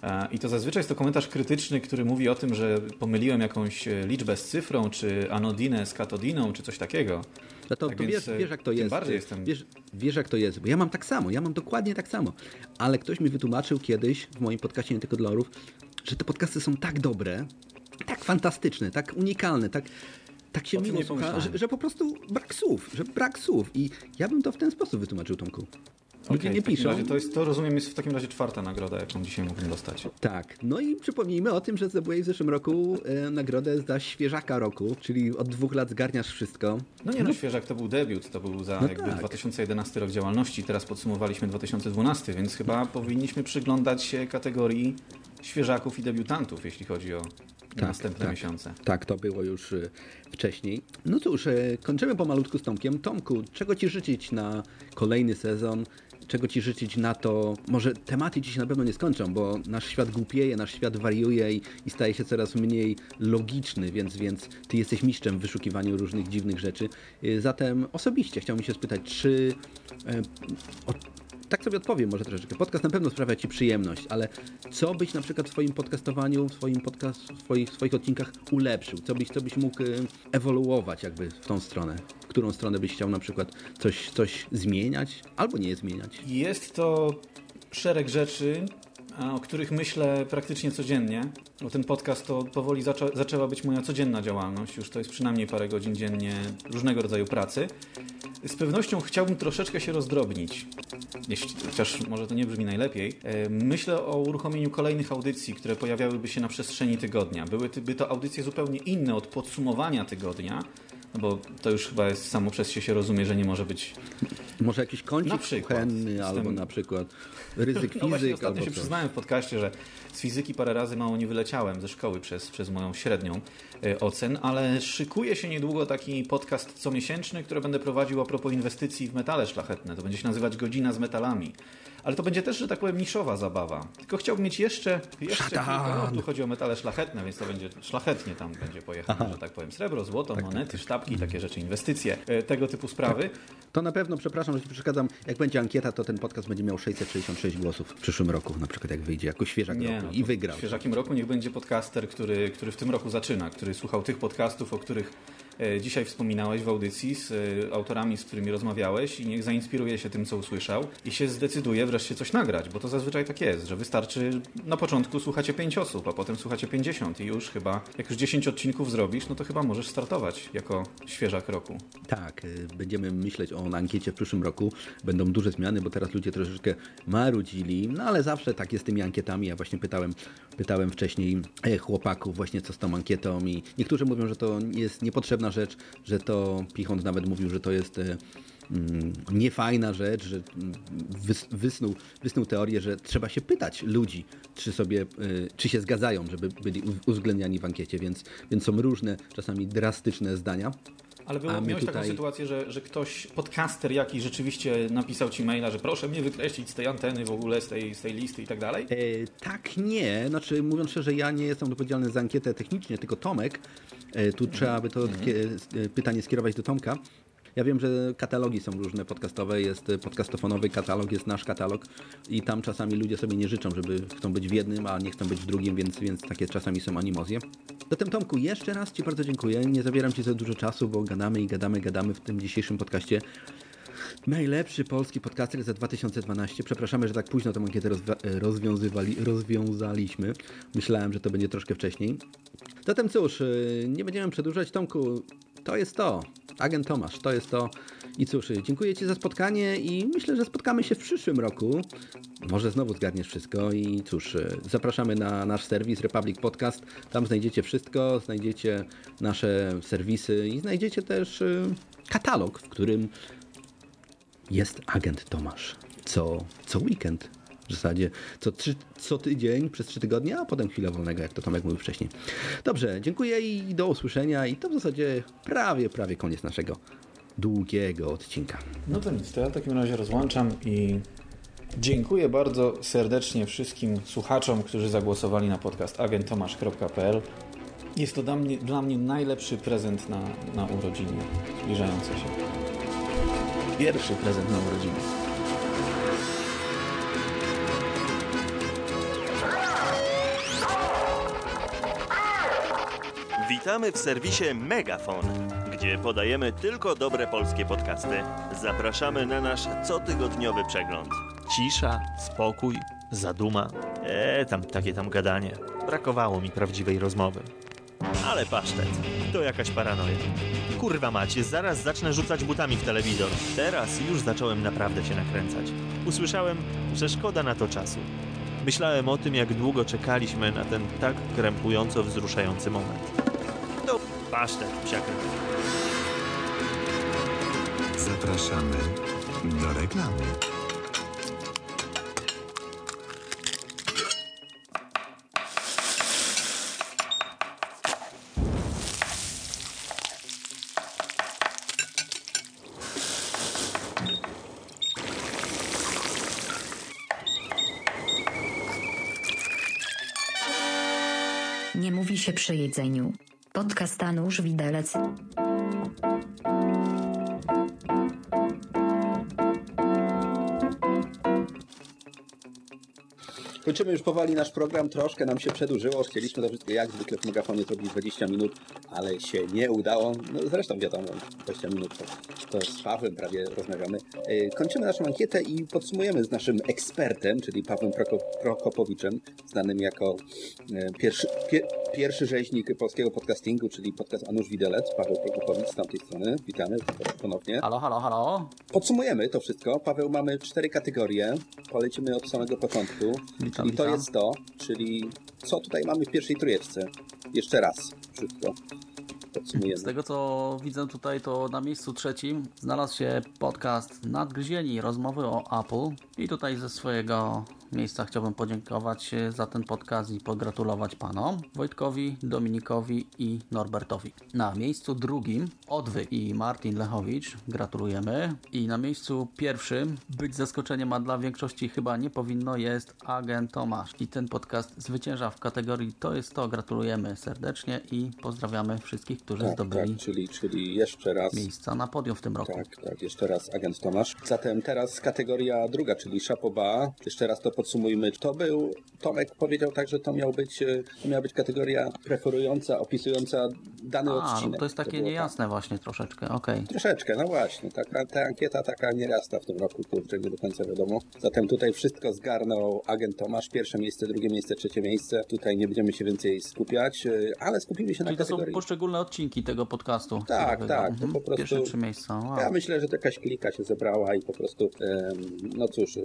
E, I to zazwyczaj jest to komentarz krytyczny, który mówi o tym, że pomyliłem jakąś liczbę z cyfrą, czy anodinę z katodiną, czy coś takiego. No to, Tak to wiesz, e, wiesz, jak to jest. bardziej jestem- Wiesz, wiesz, jak to jest. Bo ja mam tak samo, ja mam dokładnie tak samo. Ale ktoś mi wytłumaczył kiedyś w moim podcaście Nie tylko dla orów, że te podcasty są tak dobre, tak fantastyczne, tak unikalne, tak, tak się miło słucha, że, że po prostu brak słów, że brak słów. I ja bym to w ten sposób wytłumaczył, Tomku. Ludzie Okej, nie w takim piszą. Razie to, jest, to rozumiem jest w takim razie czwarta nagroda, jaką dzisiaj mógłbym dostać. Tak, no i przypomnijmy o tym, że zdobyłeś w zeszłym roku e, nagrodę za świeżaka roku, czyli od dwóch lat zgarniasz wszystko. No nie no, świeżak to był debiut, to był za No jakby tak. 2011 rok działalności, teraz podsumowaliśmy 2012, więc chyba powinniśmy przyglądać się kategorii świeżaków i debiutantów, jeśli chodzi o następne tak. miesiące. Tak, to było już y, wcześniej. No cóż, y, kończymy pomalutku z Tomkiem. Tomku, czego Ci życzyć na kolejny sezon? Czego Ci życzyć na to? Może tematy się na pewno nie skończą, bo nasz świat głupieje, nasz świat wariuje i, i staje się coraz mniej logiczny, więc, więc Ty jesteś mistrzem w wyszukiwaniu różnych dziwnych rzeczy. Y, Zatem osobiście chciałbym się spytać, czy... o, tak sobie odpowiem może troszeczkę. Podcast na pewno sprawia Ci przyjemność, ale co byś na przykład w swoim podcastowaniu, w swoim podcast, w swoich, w swoich odcinkach ulepszył? Co byś, co byś mógł y, ewoluować jakby w tą stronę? W którą stronę byś chciał na przykład coś, coś zmieniać albo nie zmieniać? Jest to szereg rzeczy, o których myślę praktycznie codziennie, bo ten podcast to powoli zaczę zaczęła być moja codzienna działalność, już to jest przynajmniej parę godzin dziennie różnego rodzaju pracy. Z pewnością chciałbym troszeczkę się rozdrobnić. Jeśli, chociaż może to nie brzmi najlepiej. E, Myślę o uruchomieniu kolejnych audycji, które pojawiałyby się na przestrzeni tygodnia. Byłyby to audycje zupełnie inne od podsumowania tygodnia, no bo to już chyba jest samo przez się się rozumie, że nie może być Może jakiś kącik kuchenny, albo na przykład ryzyk No fizyk, albo się coś. przyznałem w podcaście, że z fizyki parę razy mało nie wyleciałem ze szkoły przez, przez moją średnią e, ocen, ale szykuje się niedługo taki podcast comiesięczny, który będę prowadził a propos inwestycji w metale szlachetne. To będzie się nazywać Godzina z metalami. Ale to będzie też, że tak powiem, niszowa zabawa. Tylko chciałbym mieć jeszcze, jeszcze kilka, no, tu chodzi o metale szlachetne, więc to będzie szlachetnie tam będzie pojechane, że tak powiem. Srebro, złoto, monety, sztabki, takie rzeczy, inwestycje, e, tego typu sprawy. To na pewno, przepraszam, że ci przeszkadzam, jak będzie ankieta, to ten podcast będzie miał 666 głosów w przyszłym roku, na przykład jak wyjdzie, jako świeżak Nie, roku no i wygrał. Świeżakiem roku niech będzie podcaster, który, który w tym roku zaczyna, który słuchał tych podcastów, o których dzisiaj wspominałeś w audycji z e, autorami, z którymi rozmawiałeś i niech zainspiruje się tym, co usłyszał i się zdecyduje wreszcie coś nagrać, bo to zazwyczaj tak jest, że wystarczy na początku słuchacie 5 osób, a potem słuchacie 50 i już chyba, jak już 10 odcinków zrobisz, no to chyba możesz startować jako świeżak roku. Tak, y, będziemy myśleć o ankiecie w przyszłym roku. Będą duże zmiany, bo teraz ludzie troszeczkę marudzili, no ale zawsze tak jest z tymi ankietami. Ja właśnie pytałem, pytałem wcześniej e, chłopaków właśnie co z tą ankietą i niektórzy mówią, że to jest niepotrzebna rzecz, że to Pichont nawet mówił, że to jest e, mm, niefajna rzecz, że mm, wys, wysnuł, wysnuł teorię, że trzeba się pytać ludzi, czy sobie, e, czy się zgadzają, żeby byli uwzględniani w ankiecie, więc, więc są różne, czasami drastyczne zdania. Ale było, miałeś taką tutaj- sytuację, że, że ktoś, podcaster jakiś rzeczywiście napisał ci maila, że proszę mnie wykreślić z tej anteny w ogóle, z tej, z tej listy i tak dalej? E, tak, nie. Znaczy, mówiąc szczerze, ja nie jestem odpowiedzialny za ankietę technicznie, tylko Tomek. E, tu trzeba by to takie, e, pytanie skierować do Tomka. Ja wiem, że katalogi są różne podcastowe, jest e, podcastofonowy katalog, jest nasz katalog i tam czasami ludzie sobie nie życzą, żeby chcą być w jednym, a nie chcą być w drugim, więc, więc takie czasami są animozje. Zatem Tomku, jeszcze raz Ci bardzo dziękuję. Nie zabieram Ci za dużo czasu, bo gadamy i gadamy, gadamy w tym dzisiejszym podcaście. Najlepszy polski podcaster za 2012. Przepraszamy, że tak późno tę ankietę rozwa- rozwiązywali, rozwiązaliśmy. Myślałem, że to będzie troszkę wcześniej. Zatem cóż, yy, nie będziemy przedłużać. Tomku, to jest to. Agent Tomasz, to jest to. I cóż, dziękuję Ci za spotkanie i myślę, że spotkamy się w przyszłym roku. Może znowu zgarniesz wszystko i cóż, zapraszamy na nasz serwis Republic Podcast. Tam znajdziecie wszystko, znajdziecie nasze serwisy i znajdziecie też yy, katalog, w którym jest agent Tomasz. Co, co weekend w zasadzie, co, trzy, co tydzień przez trzy tygodnie, a potem chwilę wolnego, jak to Tomek mówił wcześniej. Dobrze, dziękuję i do usłyszenia i to w zasadzie prawie, prawie koniec naszego długiego odcinka. No to nic, to ja w takim razie rozłączam i dziękuję bardzo serdecznie wszystkim słuchaczom, którzy zagłosowali na podcast agenttomasz.pl. Jest to dla mnie, dla mnie najlepszy prezent na, na urodziny zbliżające się. Pierwszy prezent na urodziny. Witamy w serwisie Megafon, gdzie podajemy tylko dobre polskie podcasty. Zapraszamy na nasz cotygodniowy przegląd. Cisza, spokój, zaduma. E, tam takie tam gadanie. Brakowało mi prawdziwej rozmowy. Ale pasztet, to jakaś paranoja. Kurwa macie, zaraz zacznę rzucać butami w telewizor. Teraz już zacząłem naprawdę się nakręcać. Usłyszałem, że szkoda na to czasu. Myślałem o tym, jak długo czekaliśmy na ten tak krępująco wzruszający moment. Pasztet, psiakręt. Zapraszamy do reklamy. Nie mówi się przy jedzeniu. Podcast Anusz Widelec. Kończymy już powoli nasz program, troszkę nam się przedłużyło, chcieliśmy to wszystko jak zwykle w Megafonie zrobić 20 minut, ale się nie udało. No, zresztą wiadomo, 20 minut to, to z Pawłem prawie rozmawiamy. E, Kończymy naszą ankietę i podsumujemy z naszym ekspertem, czyli Pawłem Proko Prokopowiczem, znanym jako e, pierwszy, pie, pierwszy rzeźnik polskiego podcastingu, czyli podcast Anusz Widelec, Paweł Prokopowicz z tamtej strony. Witamy ponownie. Halo, halo, halo. Podsumujemy to wszystko. Paweł, mamy cztery kategorie. Polecimy od samego początku. Witam, czyli to witam. jest to, czyli co tutaj mamy w pierwszej trójeczce. Jeszcze raz, szybko. Podsumujemy. Z tego co widzę tutaj, to na miejscu trzecim znalazł się podcast Nadgryzieni, rozmowy o Apple. I tutaj ze swojego miejsca chciałbym podziękować za ten podcast i pogratulować panom Wojtkowi, Dominikowi i Norbertowi. Na miejscu drugim Odwyk i Martin Lechowicz, gratulujemy. I na miejscu pierwszym, być zaskoczeniem, a dla większości chyba nie powinno, jest Agent Tomasz. I ten podcast zwycięża w kategorii To jest to, gratulujemy serdecznie i pozdrawiamy wszystkich, którzy Tak, zdobyli tak, czyli, czyli jeszcze raz. miejsca na podium w tym roku. Tak, tak, jeszcze raz agent Tomasz. Zatem teraz kategoria druga, czyli Szapoba. Jeszcze raz to podsumujmy. To był, Tomek powiedział tak, że to miał być, e, to miała być kategoria preferująca, opisująca dany A, odcinek. no to jest takie było tak. niejasne właśnie troszeczkę, okej. Troszeczkę, no właśnie. Ta, ta ankieta taka nierasta w tym roku, kurczę, nie do końca wiadomo. Zatem tutaj wszystko zgarnął agent Tomasz. Pierwsze miejsce, drugie miejsce, trzecie miejsce. Tutaj nie będziemy się więcej skupiać, e, ale skupimy się Czyli na to są kategorii. poszczególne odcinki tego podcastu. Tak, tak, to po prostu- Pierwsze trzy miejsca. Wow. Ja myślę, że to jakaś klika się zebrała i po prostu, no cóż, e,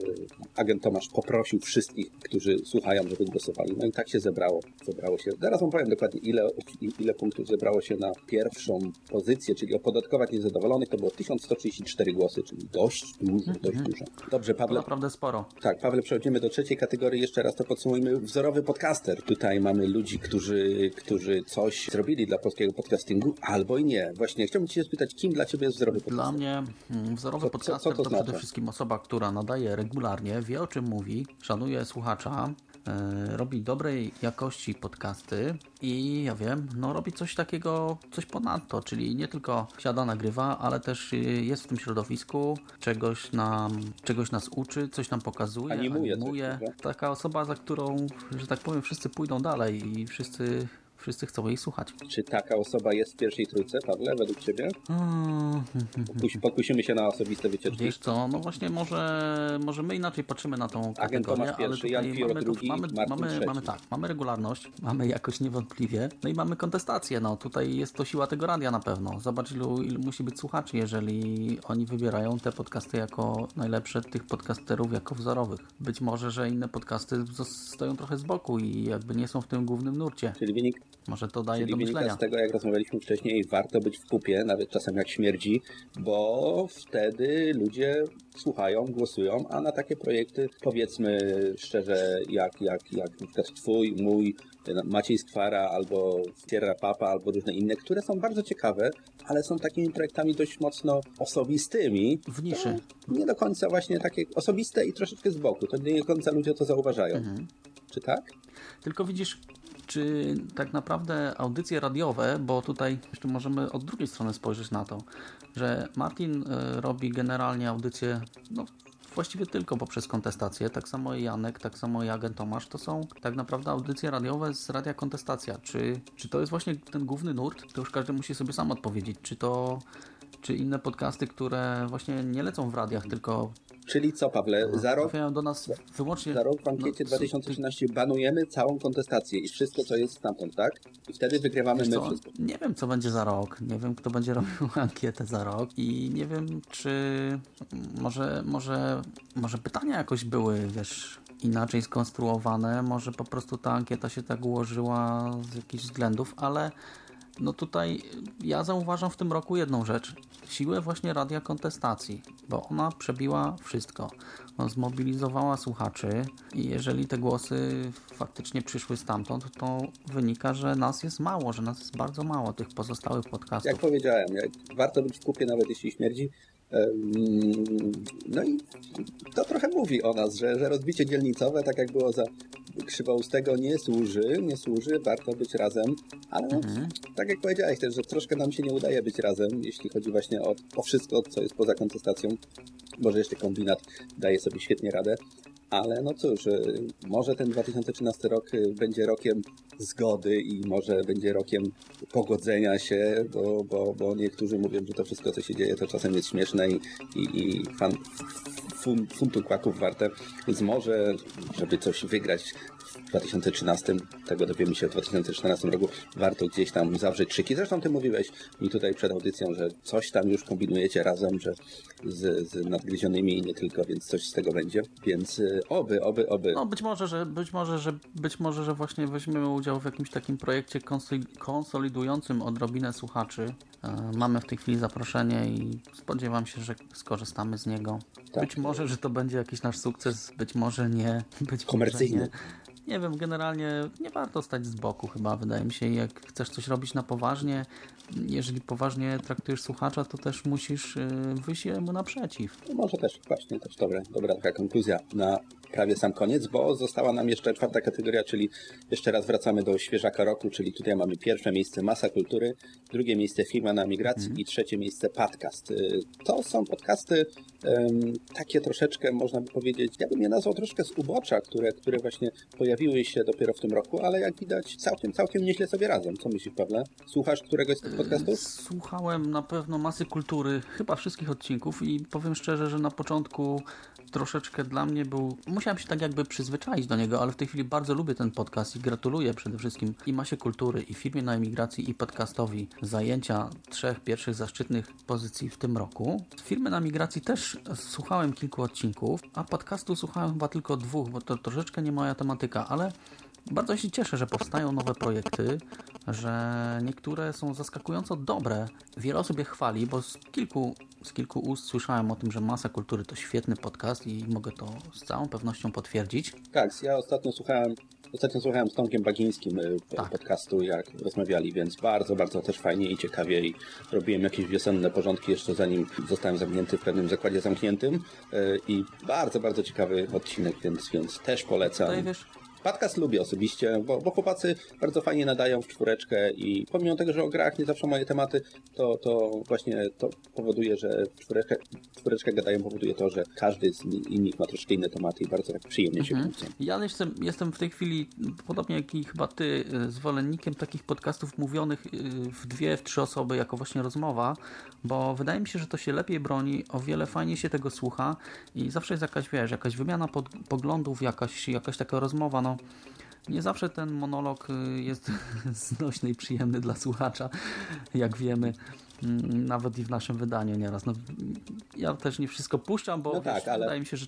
agent Tomasz poprosił wszystkich, którzy słuchają, żeby głosowali. No i tak się zebrało. Zebrało się. Zaraz wam powiem dokładnie, ile, ile punktów zebrało się na pierwszą pozycję, czyli opodatkować niezadowolonych. To było 1134 głosy, czyli dość dużo, dość dużo. Dobrze, To Pawle. naprawdę sporo. Tak, Paweł, przechodzimy do trzeciej kategorii. Jeszcze raz to podsumujmy. Wzorowy podcaster. Tutaj mamy ludzi, którzy, którzy coś zrobili dla polskiego podcastingu, albo i nie. Właśnie chciałbym cię spytać, kim dla ciebie jest wzorowy podcaster? Dla mnie mm, wzorowy Co- co- podcaster co to to, znaczy? przede wszystkim osoba, która nadaje regularnie, wie o czym mówi, szanuje słuchacza, e, robi dobrej jakości podcasty i ja wiem, no robi coś takiego, coś ponadto, czyli nie tylko siada, nagrywa, ale też y, jest w tym środowisku, czegoś nam, czegoś nas uczy, coś nam pokazuje, Animuje coś, animuje. prawda? Taka osoba, za którą, że tak powiem, wszyscy pójdą dalej i wszyscy, wszyscy chcą jej słuchać. Czy taka osoba jest w pierwszej trójce, Pawle, według ciebie? Hmm. Pokus, pokusimy się na osobiste wycieczki. Wiesz co, no właśnie może, może my inaczej patrzymy na tą kategorię, Tomasz ale pierwszy, tutaj mamy, drugi, mamy, mamy, mamy tak, mamy regularność, mamy jakość niewątpliwie, no i mamy kontestację, no tutaj jest to siła tego radia na pewno. Zobacz ilu, ilu musi być słuchaczy, jeżeli oni wybierają te podcasty jako najlepsze, tych podcasterów jako wzorowych. Być może, że inne podcasty stoją trochę z boku i jakby nie są w tym głównym nurcie. Czyli wynik, Może to daje czyli do myślenia. z tego, jak rozmawialiśmy wcześniej, warto być w kupie, nawet czasem jak śmierdzi, bo wtedy ludzie słuchają, głosują, a na takie projekty, powiedzmy szczerze, jak, jak, jak na przykład twój, mój, Maciej Skwara, albo Sierra Papa, albo różne inne, które są bardzo ciekawe, ale są takimi projektami dość mocno osobistymi. W niszy. Nie do końca właśnie takie osobiste i troszeczkę z boku. To nie do końca ludzie to zauważają. Mhm. Czy tak? Tylko widzisz, czy tak naprawdę audycje radiowe, bo tutaj jeszcze możemy od drugiej strony spojrzeć na to, że Martin y, robi generalnie audycje, no właściwie tylko poprzez kontestację, tak samo i Janek, tak samo i Agent Tomasz, to są tak naprawdę audycje radiowe z Radia Kontestacja. Czy, czy to jest właśnie ten główny nurt? To już każdy musi sobie sam odpowiedzieć. Czy to, czy inne podcasty, które właśnie nie lecą w radiach, tylko Czyli co, Pawle, za rok, trafiają do nas wyłącznie... za rok w ankiecie no, 2013 banujemy całą kontestację i wszystko, co jest stamtąd, tak? I wtedy wygrywamy Wiesz my co, wszystko. Nie wiem, co będzie za rok. Nie wiem, kto będzie robił ankietę za rok i nie wiem, czy może, może, może pytania jakoś były, wiesz, inaczej skonstruowane. Może po prostu ta ankieta się tak ułożyła z jakichś względów, ale no tutaj ja zauważam w tym roku jedną rzecz. Siłę właśnie radia kontestacji, bo ona przebiła wszystko. Ona zmobilizowała słuchaczy i jeżeli te głosy faktycznie przyszły stamtąd, to wynika, że nas jest mało, że nas jest bardzo mało tych pozostałych podcastów. Jak powiedziałem, jak warto być w kupie, nawet jeśli śmierdzi. No i to trochę mówi o nas, że, że rozbicie dzielnicowe, tak jak było za Krzywoustego, nie służy, nie służy, warto być razem, ale no, tak jak powiedziałeś też, że troszkę nam się nie udaje być razem, jeśli chodzi właśnie o, o wszystko, co jest poza kontestacją. Może jeszcze kombinat daje sobie świetnie radę, ale no cóż, y, może ten 2013 rok y, będzie rokiem zgody i może będzie rokiem pogodzenia się, bo, bo, bo niektórzy mówią, że to wszystko, co się dzieje, to czasem jest śmieszne i, i, i fan, fun, funtu kłaków warte, więc może, żeby coś wygrać w 2013, tego dowiemy się w 2014 roku, warto gdzieś tam zawrzeć szyki. Zresztą ty mówiłeś mi tutaj przed audycją, że coś tam już kombinujecie razem, że z, z nadgryzionymi i nie tylko, więc coś z tego będzie. Więc y, oby, oby, oby. No być może, że być może, że być może, że właśnie weźmiemy udział w jakimś takim projekcie konsoli- konsolidującym odrobinę słuchaczy. E, Mamy w tej chwili zaproszenie i spodziewam się, że skorzystamy z niego. Tak. Być może, że to będzie jakiś nasz sukces, być może nie. Być Komercyjny. Może nie. Nie wiem, generalnie nie warto stać z boku chyba, wydaje mi się. Jak chcesz coś robić na poważnie, jeżeli poważnie traktujesz słuchacza, to też musisz y, wyjść mu naprzeciw. No może też właśnie, też dobre, dobra taka konkluzja na prawie sam koniec, bo została nam jeszcze czwarta kategoria, czyli jeszcze raz wracamy do świeżaka roku, czyli tutaj mamy pierwsze miejsce Masa Kultury, drugie miejsce Firma na Migracji i trzecie miejsce Podcast. Y, To są podcasty em, takie troszeczkę, można by powiedzieć, ja bym je nazwał troszkę z ubocza, które, które właśnie pojawiły się dopiero w tym roku, ale jak widać całkiem, całkiem nieźle sobie razem. Co myślisz, Pawle? Słuchasz któregoś z tych podcastów? Słuchałem na pewno masy kultury, chyba wszystkich odcinków i powiem szczerze, że na początku troszeczkę dla mnie był... Musiałem się tak jakby przyzwyczaić do niego, ale w tej chwili bardzo lubię ten podcast i gratuluję przede wszystkim i Masie Kultury, i Firmie na Emigracji, i podcastowi zajęcia trzech pierwszych zaszczytnych pozycji w tym roku. Firmy na Migracji też słuchałem kilku odcinków, a podcastu słuchałem chyba tylko dwóch, bo to troszeczkę nie moja tematyka, ale bardzo się cieszę, że powstają nowe projekty, że niektóre są zaskakująco dobre. Wiele osób je chwali, bo z kilku, z kilku ust słyszałem o tym, że Masa Kultury to świetny podcast i mogę to z całą pewnością potwierdzić. Tak, ja ostatnio słuchałem, ostatnio słuchałem z Tomkiem Bagińskim y, Tak. podcastu, jak rozmawiali, więc bardzo, bardzo też fajnie i ciekawie i robiłem jakieś wiosenne porządki jeszcze zanim zostałem zamknięty w pewnym zakładzie zamkniętym y, i bardzo, bardzo ciekawy odcinek, więc, więc też polecam. Tutaj wiesz, Podcast lubię osobiście, bo, bo chłopacy bardzo fajnie nadają w czwóreczkę i pomimo tego, że o grach nie zawsze moje tematy, to, to właśnie to powoduje, że czwóreczkę, czwóreczkę gadają, powoduje to, że każdy z ni- nich ma troszkę inne tematy i bardzo tak przyjemnie się Mhm. kłócą. Ja jestem, jestem w tej chwili, podobnie jak i chyba ty, y, zwolennikiem takich podcastów mówionych y, w dwie, w trzy osoby jako właśnie rozmowa, bo wydaje mi się, że to się lepiej broni, o wiele fajniej się tego słucha i zawsze jest jakaś, wiesz, jakaś wymiana pod, poglądów, jakaś, jakaś taka rozmowa, no nie zawsze ten monolog y, jest znośny i przyjemny dla słuchacza, jak wiemy. mm, Nawet i w naszym wydaniu nieraz. No, ja też nie wszystko puszczam, bo No wiesz, tak, ale- wydaje mi się, że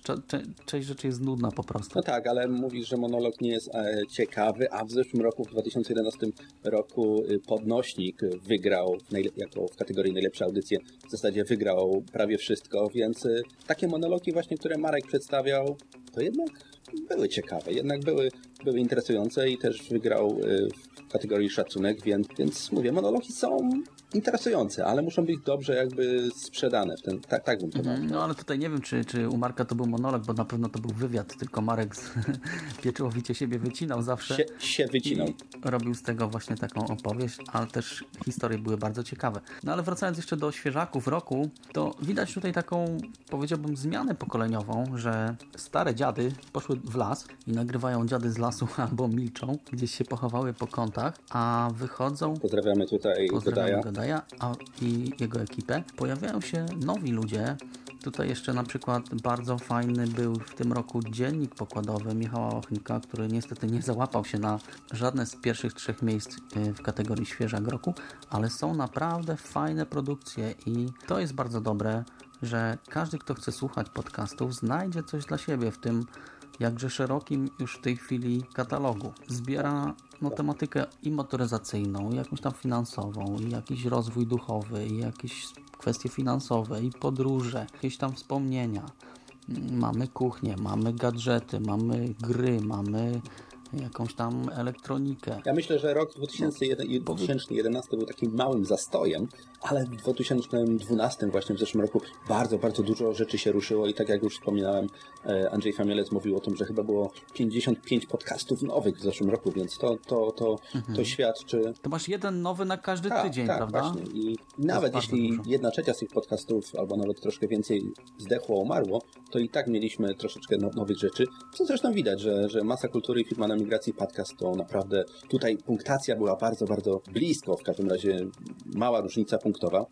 część rzeczy jest nudna po prostu. No tak, ale mówisz, że monolog nie jest e, ciekawy, a w zeszłym roku, w 2011 roku y, Podnośnik wygrał jako w kategorii najlepsze audycje, w zasadzie wygrał prawie wszystko, więc y, takie monologi właśnie, które Marek przedstawiał, to jednak były ciekawe, jednak były, były interesujące i też wygrał y, w kategorii szacunek, więc, więc mówię, monologi są interesujące, ale muszą być dobrze jakby sprzedane. W ten, tak, tak bym to Mhm, nazwał. No ale tutaj nie wiem, czy, czy u Marka to był monolog, bo na pewno to był wywiad, tylko Marek z, pieczołowicie siebie wycinał zawsze. Sie, się wycinał. Robił z tego właśnie taką opowieść, ale też historie były bardzo ciekawe. No ale wracając jeszcze do świeżaków roku, to widać tutaj taką, powiedziałbym, zmianę pokoleniową, że stare dziady poszły w las i nagrywają dziady z lasu albo milczą, gdzieś się pochowały po kątach, a wychodzą Pozdrawiamy tutaj Pozdrawiam Godaja. I jego ekipę. Pojawiają się nowi ludzie. Tutaj jeszcze na przykład bardzo fajny był w tym roku dziennik pokładowy Michała Ochnika, który niestety nie załapał się na żadne z pierwszych trzech miejsc y, w kategorii świeżak roku, ale są naprawdę fajne produkcje i to jest bardzo dobre, że każdy, kto chce słuchać podcastów, znajdzie coś dla siebie w tym jakże szerokim już w tej chwili katalogu. Zbiera no, tematykę i motoryzacyjną, i jakąś tam finansową, i jakiś rozwój duchowy, i jakieś kwestie finansowe, i podróże, jakieś tam wspomnienia. Mamy kuchnię, mamy gadżety, mamy gry, mamy jakąś tam elektronikę. Ja myślę, że rok 2001 2011 był takim małym zastojem, ale w 2012 właśnie w zeszłym roku bardzo, bardzo dużo rzeczy się ruszyło i tak jak już wspominałem, e, Andrzej Famielec mówił o tym, że chyba było 55 podcastów nowych w zeszłym roku, więc to, to, to, Mhm. to świadczy... To masz jeden nowy na każdy Tak, tydzień, tak, prawda? właśnie. I nawet jeśli dużo. jedna trzecia z tych podcastów, albo nawet troszkę więcej zdechło, umarło, to i tak mieliśmy troszeczkę no, nowych rzeczy. Co zresztą widać, że, że Masa Kultury i Firma na Migracji Podcast to naprawdę tutaj punktacja była bardzo, bardzo blisko, w każdym razie mała różnica punktowa.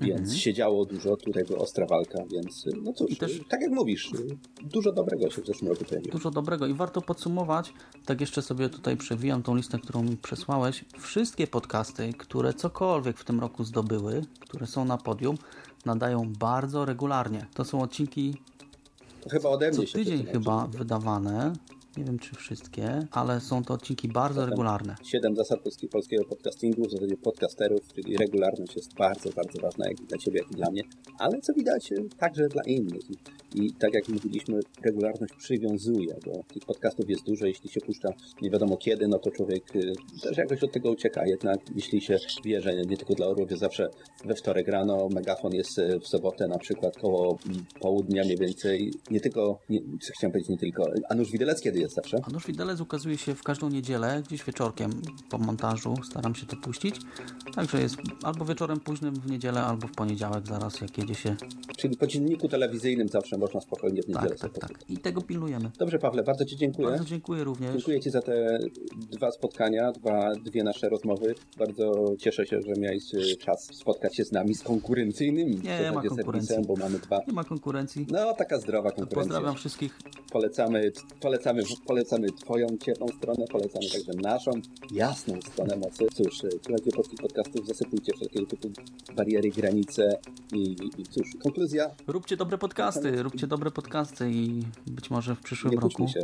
więc Mhm. się działo dużo, tutaj była ostra walka, więc no cóż, też- tak jak mówisz, dużo dobrego się w zeszłym roku pojawiło. Dużo dobrego i warto podsumować, tak jeszcze sobie tutaj przewijam tą listę, którą mi przesłałeś. Wszystkie podcasty, które cokolwiek w tym roku zdobyły, które są na podium, nadają bardzo regularnie. To są odcinki chyba ode co mnie się tydzień chyba wydawane. Nie wiem czy wszystkie, ale są to odcinki bardzo regularne. Siedem zasad polski- polskiego podcastingu, w zasadzie podcasterów, czyli regularność jest bardzo, bardzo ważna, jak dla Ciebie, jak i dla mnie, ale co widać, także dla innych. I, tak jak mówiliśmy, regularność przywiązuje, bo tych podcastów jest dużo, jeśli się puszcza nie wiadomo kiedy, no to człowiek y, też jakoś od tego ucieka, jednak jeśli się wie, że nie tylko dla orłów jest zawsze we wtorek rano, megafon jest y, w sobotę na przykład koło mm, południa mniej więcej, nie tylko, nie, chciałem powiedzieć, nie tylko, a Nuż Widelec kiedy jest zawsze? A Nóż Widelec ukazuje się w każdą niedzielę, gdzieś wieczorkiem po montażu. Staram się to puścić. Także jest albo wieczorem późnym w niedzielę, albo w poniedziałek zaraz, jak jedzie się. Czyli po dzienniku telewizyjnym zawsze można spokojnie w niedzielę Tak, tak, tak. I tego pilnujemy. Dobrze, Pawle, bardzo Ci dziękuję. Bardzo dziękuję również. Dziękuję Ci za te dwa spotkania, dwa, dwie nasze rozmowy. Bardzo cieszę się, że miałeś y, czas spotkać się z nami, z konkurencyjnymi w Nie zasadzie ma konkurencji. bo mamy dwa. Nie ma konkurencji. No, taka zdrowa konkurencja. Pozdrawiam wszystkich. Polecamy, polecamy, polecamy Twoją ciepłą stronę, polecamy także naszą jasną stronę mocy. Cóż, y, słuchajcie polskich podcastów, zasypujcie wszelkiego typu bariery, granice i, i cóż, konkluzja. Róbcie dobre podcasty, róbcie dobre podcasty i być może w przyszłym Nie roku, się.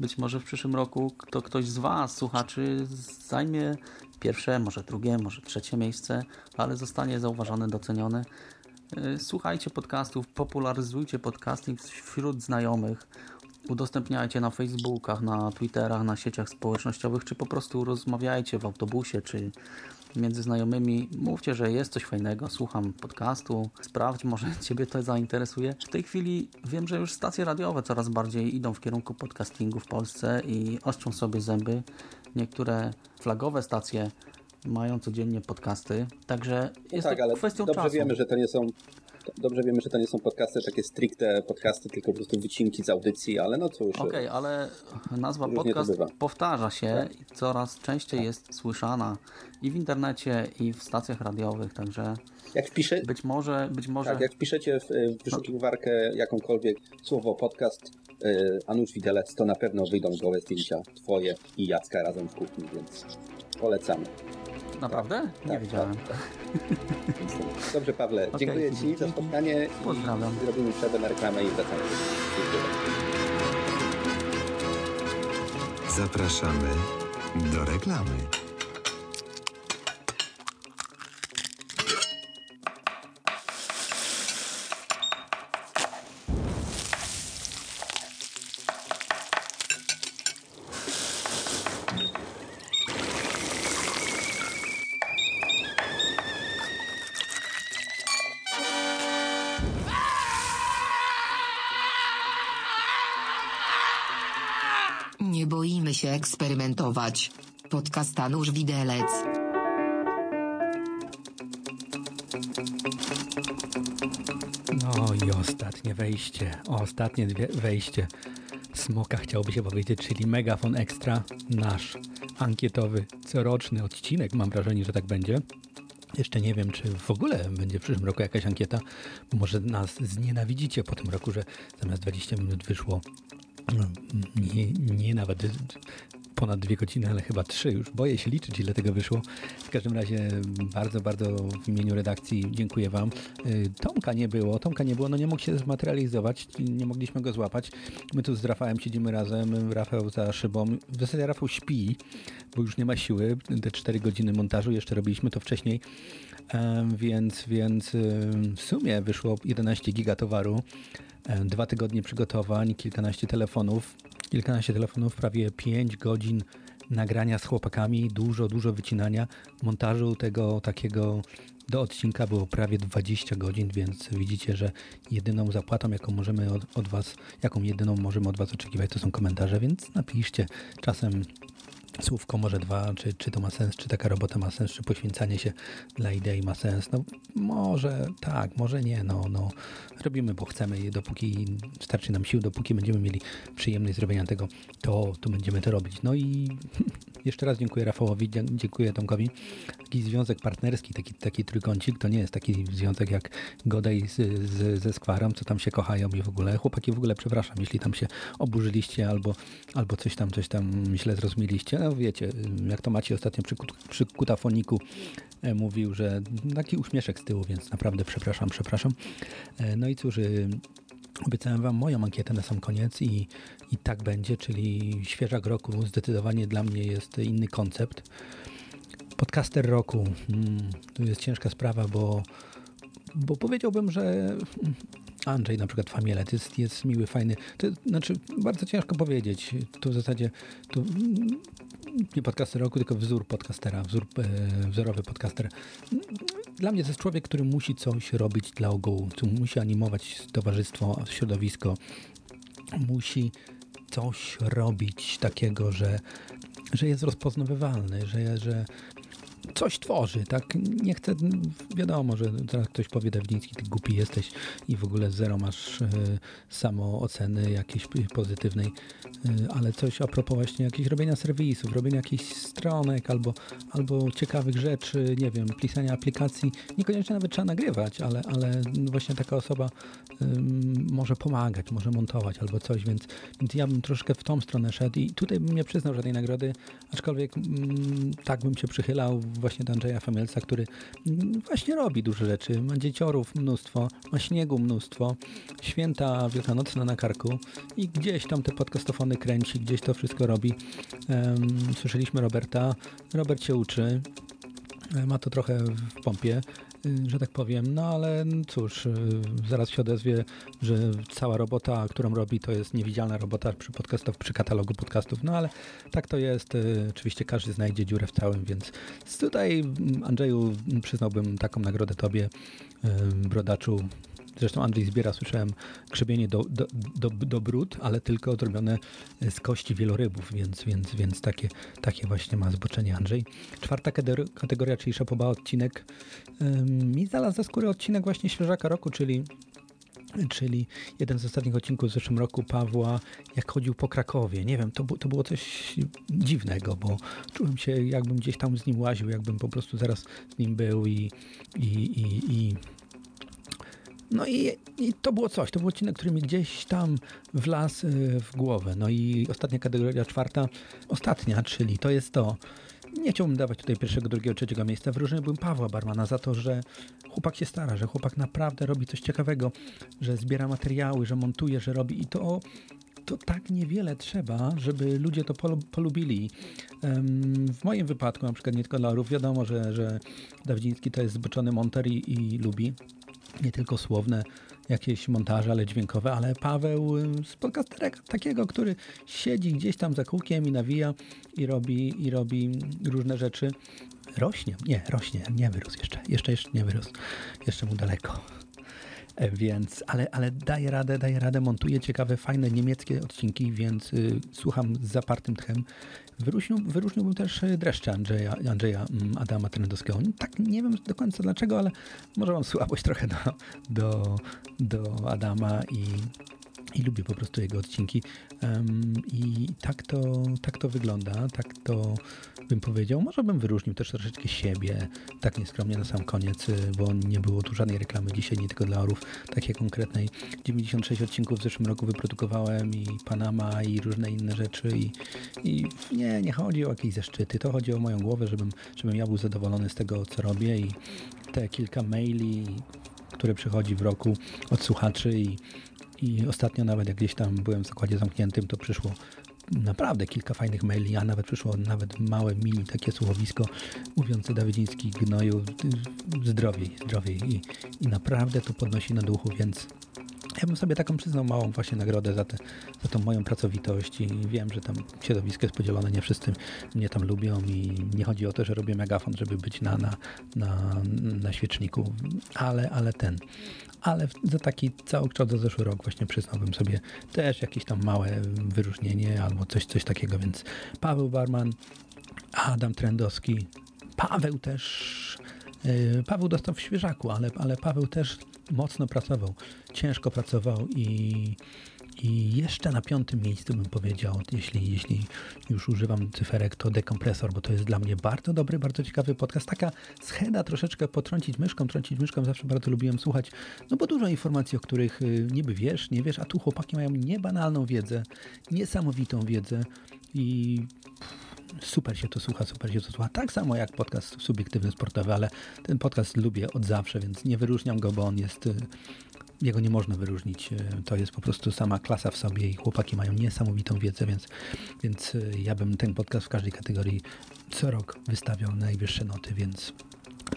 być może w przyszłym roku to ktoś z Was, słuchaczy, zajmie pierwsze, może drugie, może trzecie miejsce, ale zostanie zauważony, doceniony. Yy, Słuchajcie podcastów, popularyzujcie podcasting wśród znajomych, udostępniajcie na Facebookach, na Twitterach, na sieciach społecznościowych, czy po prostu rozmawiajcie w autobusie, czy między znajomymi. Mówcie, że jest coś fajnego, słucham podcastu, sprawdź, może Ciebie to zainteresuje. W tej chwili wiem, że już stacje radiowe coraz bardziej idą w kierunku podcastingu w Polsce i ostrzą sobie zęby. Niektóre flagowe stacje mają codziennie podcasty, także No jest tak, to ale kwestią dobrze czasu. wiemy, że to nie są Dobrze wiemy, że to nie są podcasty, takie stricte podcasty, tylko po prostu wycinki z audycji, ale no cóż. Okej, ale nazwa Różnie to podcast powtarza się Tak. i coraz częściej jest słyszana i w internecie, i w stacjach radiowych, także Jak wpisze... być może, być może Tak, jak wpiszecie w, w wyszukiwarkę jakąkolwiek słowo podcast y, Anusz Widelec, to na pewno wyjdą gołe zdjęcia twoje i Jacka razem w kuchni, więc polecamy. Naprawdę? Nie Tak, wiedziałem. tak, tak. Dobrze, Pawle, Okej, dziękuję dzięki. Ci za spotkanie Pozdrawiam. i zrobimy przerwę na reklamę i wracamy. Dziękuję. Zapraszamy do reklamy. Eksperymentować. Podcast Anusz Widelec. No i ostatnie wejście, ostatnie dwie wejście. Smoka chciałoby się powiedzieć, czyli Megafon Extra, nasz ankietowy, coroczny odcinek. Mam wrażenie, że tak będzie. Jeszcze nie wiem, czy w ogóle będzie w przyszłym roku jakaś ankieta, może nas znienawidzicie po tym roku, że zamiast 20 minut wyszło no, nie, nie nawet ponad dwie godziny, ale chyba trzy. Już boję się liczyć, ile tego wyszło. W każdym razie bardzo, bardzo w imieniu redakcji dziękuję Wam. Y, Tomka nie było, Tomka nie było, no nie mógł się zmaterializować, nie mogliśmy go złapać. My tu z Rafałem siedzimy razem, Rafał za szybą. W zasadzie Rafał śpi, bo już nie ma siły. Te 4 godziny montażu, jeszcze robiliśmy to wcześniej, więc, więc ym, w sumie wyszło 11 giga towaru. E, Dwa tygodnie przygotowań, kilkanaście telefonów, kilkanaście telefonów, prawie 5 godzin nagrania z chłopakami, dużo, dużo wycinania, montażu tego takiego do odcinka było prawie 20 godzin, więc widzicie, że jedyną zapłatą, jaką możemy od, od Was, jaką jedyną możemy od Was oczekiwać, to są komentarze, więc napiszcie. Czasem słówko może dwa, czy, czy to ma sens, czy taka robota ma sens, czy poświęcanie się dla idei ma sens. No może tak, może nie, no, no robimy, bo chcemy i dopóki starczy nam sił, dopóki będziemy mieli przyjemność zrobienia tego, to, to będziemy to robić. No i jeszcze raz dziękuję Rafałowi, dziękuję Tomkowi. Taki związek partnerski, taki, taki trójkącik, to nie jest taki związek jak Godej z, z, ze Skwarą, co tam się kochają i w ogóle. Chłopaki w ogóle przepraszam, jeśli tam się oburzyliście albo, albo coś tam, coś tam źle zrozumieliście. No wiecie, jak to macie ostatnio przy, przy kutafoniku e, mówił, że taki uśmieszek z tyłu, więc naprawdę przepraszam, przepraszam. E, no i cóż, y, Obiecałem Wam moją ankietę na sam koniec i, i tak będzie, czyli świeżak roku zdecydowanie dla mnie jest inny koncept. Podcaster roku, hmm, to jest ciężka sprawa, bo, bo powiedziałbym, że Andrzej na przykład Famielet jest, jest miły, fajny. To znaczy, bardzo ciężko powiedzieć. Tu w zasadzie tu nie podcaster roku, tylko wzór podcastera, wzór, e, wzorowy podcaster. Dla mnie to jest człowiek, który musi coś robić dla ogółu, musi animować towarzystwo, środowisko, musi coś robić takiego, że, że jest rozpoznawywalny, że, że, coś tworzy, tak? Nie chcę, wiadomo, że teraz ktoś powie Dawdziński, ty głupi jesteś i w ogóle zero masz y, samooceny jakiejś pozytywnej, y, ale coś a propos właśnie jakichś robienia serwisów, robienia jakichś stronek albo, albo ciekawych rzeczy, nie wiem, pisania aplikacji, niekoniecznie nawet trzeba nagrywać, ale, ale właśnie taka osoba y, może pomagać, może montować albo coś, więc, więc ja bym troszkę w tą stronę szedł i tutaj bym nie przyznał żadnej nagrody, aczkolwiek mm, tak bym się przychylał właśnie do Andrzeja Famielca, który właśnie robi duże rzeczy. Ma dzieciorów mnóstwo, ma śniegu mnóstwo, święta wielkanocne na karku i gdzieś tam te podcastofony kręci, gdzieś to wszystko robi. Słyszeliśmy Roberta. Robert się uczy, ma to trochę w pompie. Y, że tak powiem. No ale cóż, y, zaraz się odezwie, że cała robota, którą robi, to jest niewidzialna robota przy podcastów, przy katalogu podcastów. No ale tak to jest. Y, oczywiście każdy znajdzie dziurę w całym, więc tutaj mm, Andrzeju przyznałbym taką nagrodę tobie, brodaczu Zresztą Andrzej zbiera, słyszałem, grzebienie do, do, do, do brud, ale tylko zrobione z kości wielorybów, więc, więc, więc takie, takie właśnie ma zboczenie Andrzej. Czwarta kategoria, czyli szapoba odcinek. Mi znalazł za skórę odcinek właśnie Świeżaka Roku, czyli czyli jeden z ostatnich odcinków w zeszłym roku Pawła, jak chodził po Krakowie. Nie wiem, to, to było coś dziwnego, bo czułem się, jakbym gdzieś tam z nim łaził, jakbym po prostu zaraz z nim był i, i, i, i no i, i to było coś, to był odcinek, który mi gdzieś tam wlazł y, w głowę. No i ostatnia kategoria, czwarta, ostatnia, czyli to jest to. Nie chciałbym dawać tutaj pierwszego, drugiego, trzeciego miejsca. Wyróżniłbym Pawła Barmana za to, że chłopak się stara, że chłopak naprawdę robi coś ciekawego, że zbiera materiały, że montuje, że robi i to to tak niewiele trzeba, żeby ludzie to polubili. W moim wypadku, na przykład nie tylko dla orów, wiadomo, że, że Dawdziński to jest zboczony monter i, i lubi nie tylko słowne jakieś montaże, ale dźwiękowe, ale Paweł z podcastera takiego, który siedzi gdzieś tam za kółkiem i nawija i robi, i robi różne rzeczy. Rośnie? Nie, rośnie, nie wyrósł jeszcze. Jeszcze, jeszcze nie wyrósł. Jeszcze mu daleko. E, więc, ale, ale daje radę, daje radę, montuje ciekawe, fajne niemieckie odcinki, więc y, słucham z zapartym tchem. Wyróżnił, wyróżniłbym też y, dreszcze Andrzeja, Andrzeja mm, Adama Trendowskiego. Tak nie wiem do końca dlaczego, ale może mam słabość trochę do, do, do Adama i i lubię po prostu jego odcinki. Um, I tak to, tak to wygląda, tak to bym powiedział. Może bym wyróżnił też troszeczkę siebie, tak nieskromnie na sam koniec, bo nie było tu żadnej reklamy dzisiaj, nie tylko dla orów, takiej konkretnej. 96 odcinków w zeszłym roku wyprodukowałem i Panama i różne inne rzeczy i, i nie, nie chodzi o jakieś zaszczyty, to chodzi o moją głowę, żebym, żebym ja był zadowolony z tego, co robię i te kilka maili, które przychodzi w roku od słuchaczy i i ostatnio nawet jak gdzieś tam byłem w zakładzie zamkniętym, to przyszło naprawdę kilka fajnych maili, a nawet przyszło nawet małe, mini takie słuchowisko mówiące Dawidziński gnoju zdrowiej, zdrowiej. I, i naprawdę to podnosi na duchu, więc ja bym sobie taką przyznał małą właśnie nagrodę za, te, za tą moją pracowitość i wiem, że tam środowisko jest podzielone, nie wszyscy mnie tam lubią i nie chodzi o to, że robię megafon, żeby być na, na, na, na świeczniku, ale, ale ten, ale za taki całokształt za zeszły rok właśnie przyznałbym sobie też jakieś tam małe wyróżnienie albo coś, coś takiego, więc Paweł Barman, Adam Trendowski, Paweł też, yy, Paweł dostał w świeżaku, ale, ale Paweł też mocno pracował, ciężko pracował i, I jeszcze na piątym miejscu bym powiedział, jeśli, jeśli już używam cyferek, to dekompresor, bo to jest dla mnie bardzo dobry, bardzo ciekawy podcast. Taka scheda troszeczkę potrącić myszką, trącić myszką, zawsze bardzo lubiłem słuchać, no bo dużo informacji, o których y, niby wiesz, nie wiesz, a tu chłopaki mają niebanalną wiedzę, niesamowitą wiedzę i super się to słucha, super się to słucha. Tak samo jak podcast subiektywny sportowy, ale ten podcast lubię od zawsze, więc nie wyróżniam go, bo on jest y, jego nie można wyróżnić. Y, To jest po prostu sama klasa w sobie i chłopaki mają niesamowitą wiedzę, więc, więc y, ja bym ten podcast w każdej kategorii co rok wystawiał najwyższe noty, więc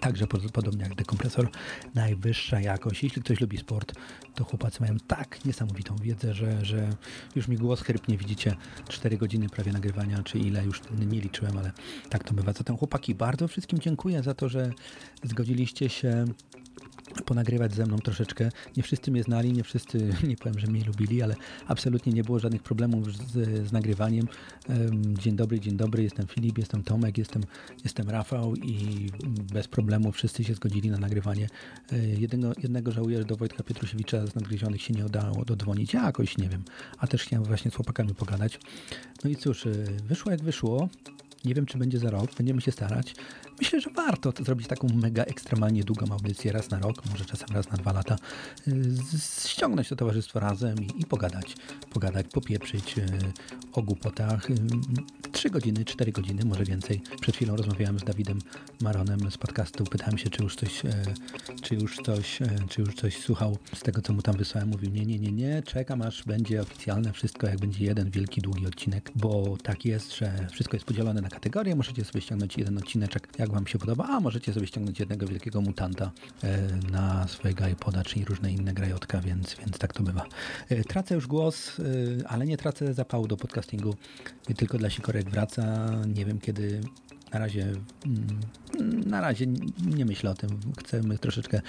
Także pod- podobnie jak dekompresor, najwyższa jakość. Jeśli ktoś lubi sport, to chłopacy mają tak niesamowitą wiedzę, że, że już mi głos chrypnie, widzicie, 4 godziny prawie nagrywania, czy ile już nie liczyłem, ale tak to bywa. Zatem chłopaki, bardzo wszystkim dziękuję za to, że zgodziliście się ponagrywać ze mną troszeczkę. Nie wszyscy mnie znali, nie wszyscy, nie powiem, że mnie lubili, ale absolutnie nie było żadnych problemów z, z nagrywaniem. Em, Dzień dobry, dzień dobry, jestem Filip, jestem Tomek, jestem, jestem Rafał i bez problemu wszyscy się zgodzili na nagrywanie. E, Jednego, jednego żałuję, że do Wojtka Pietrusiewicza z Nadgryzionych się nie udało dodzwonić. Ja jakoś nie wiem, a też chciałem właśnie z chłopakami pogadać. No i cóż, e, wyszło jak wyszło. Nie wiem, czy będzie za rok, będziemy się starać. Myślę, że warto to zrobić taką mega ekstremalnie długą audycję raz na rok, może czasem raz na dwa lata. Y, Ściągnąć to towarzystwo razem i, i pogadać. Pogadać, popieprzyć y, o głupotach. Y, Trzy godziny, cztery godziny, może więcej. Przed chwilą rozmawiałem z Dawidem Maronem z podcastu. Pytałem się, czy już coś, e, czy już coś, e, czy już coś słuchał z tego, co mu tam wysłałem. Mówił, nie, nie, nie, nie, czekam aż będzie oficjalne wszystko, jak będzie jeden wielki, długi odcinek, bo tak jest, że wszystko jest podzielone na kategorie. Możecie sobie ściągnąć jeden odcineczek, jak wam się podoba, a możecie sobie ściągnąć jednego wielkiego mutanta e, na swojego iPoda, czyli różne inne grajotka, więc, więc tak to bywa. E, Tracę już głos, e, ale nie tracę zapału do podcastingu. Tylko dla sikorek wraca. Nie wiem kiedy. Na razie, mm, na razie nie myślę o tym. Chcemy troszeczkę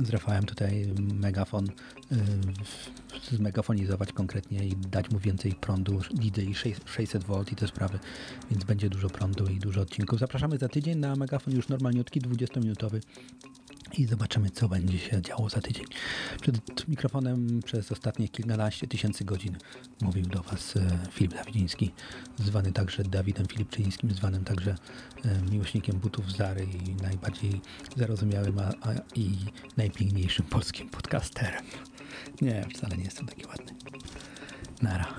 z Rafałem tutaj megafon y, zmegafonizować konkretnie i dać mu więcej prądu, lidy i 600 V i te sprawy, więc będzie dużo prądu i dużo odcinków. Zapraszamy za tydzień na megafon już normalniutki, 20-minutowy i zobaczymy, co będzie się działo za tydzień. Przed mikrofonem przez ostatnie kilkanaście tysięcy godzin mówił do Was e, Filip Dawidziński, zwany także Dawidem Filipczyńskim, zwanym także e, miłośnikiem butów Zary i najbardziej zarozumiałym a, a, i najpiękniejszym polskim podcasterem. Nie, wcale nie jestem taki ładny. Nara.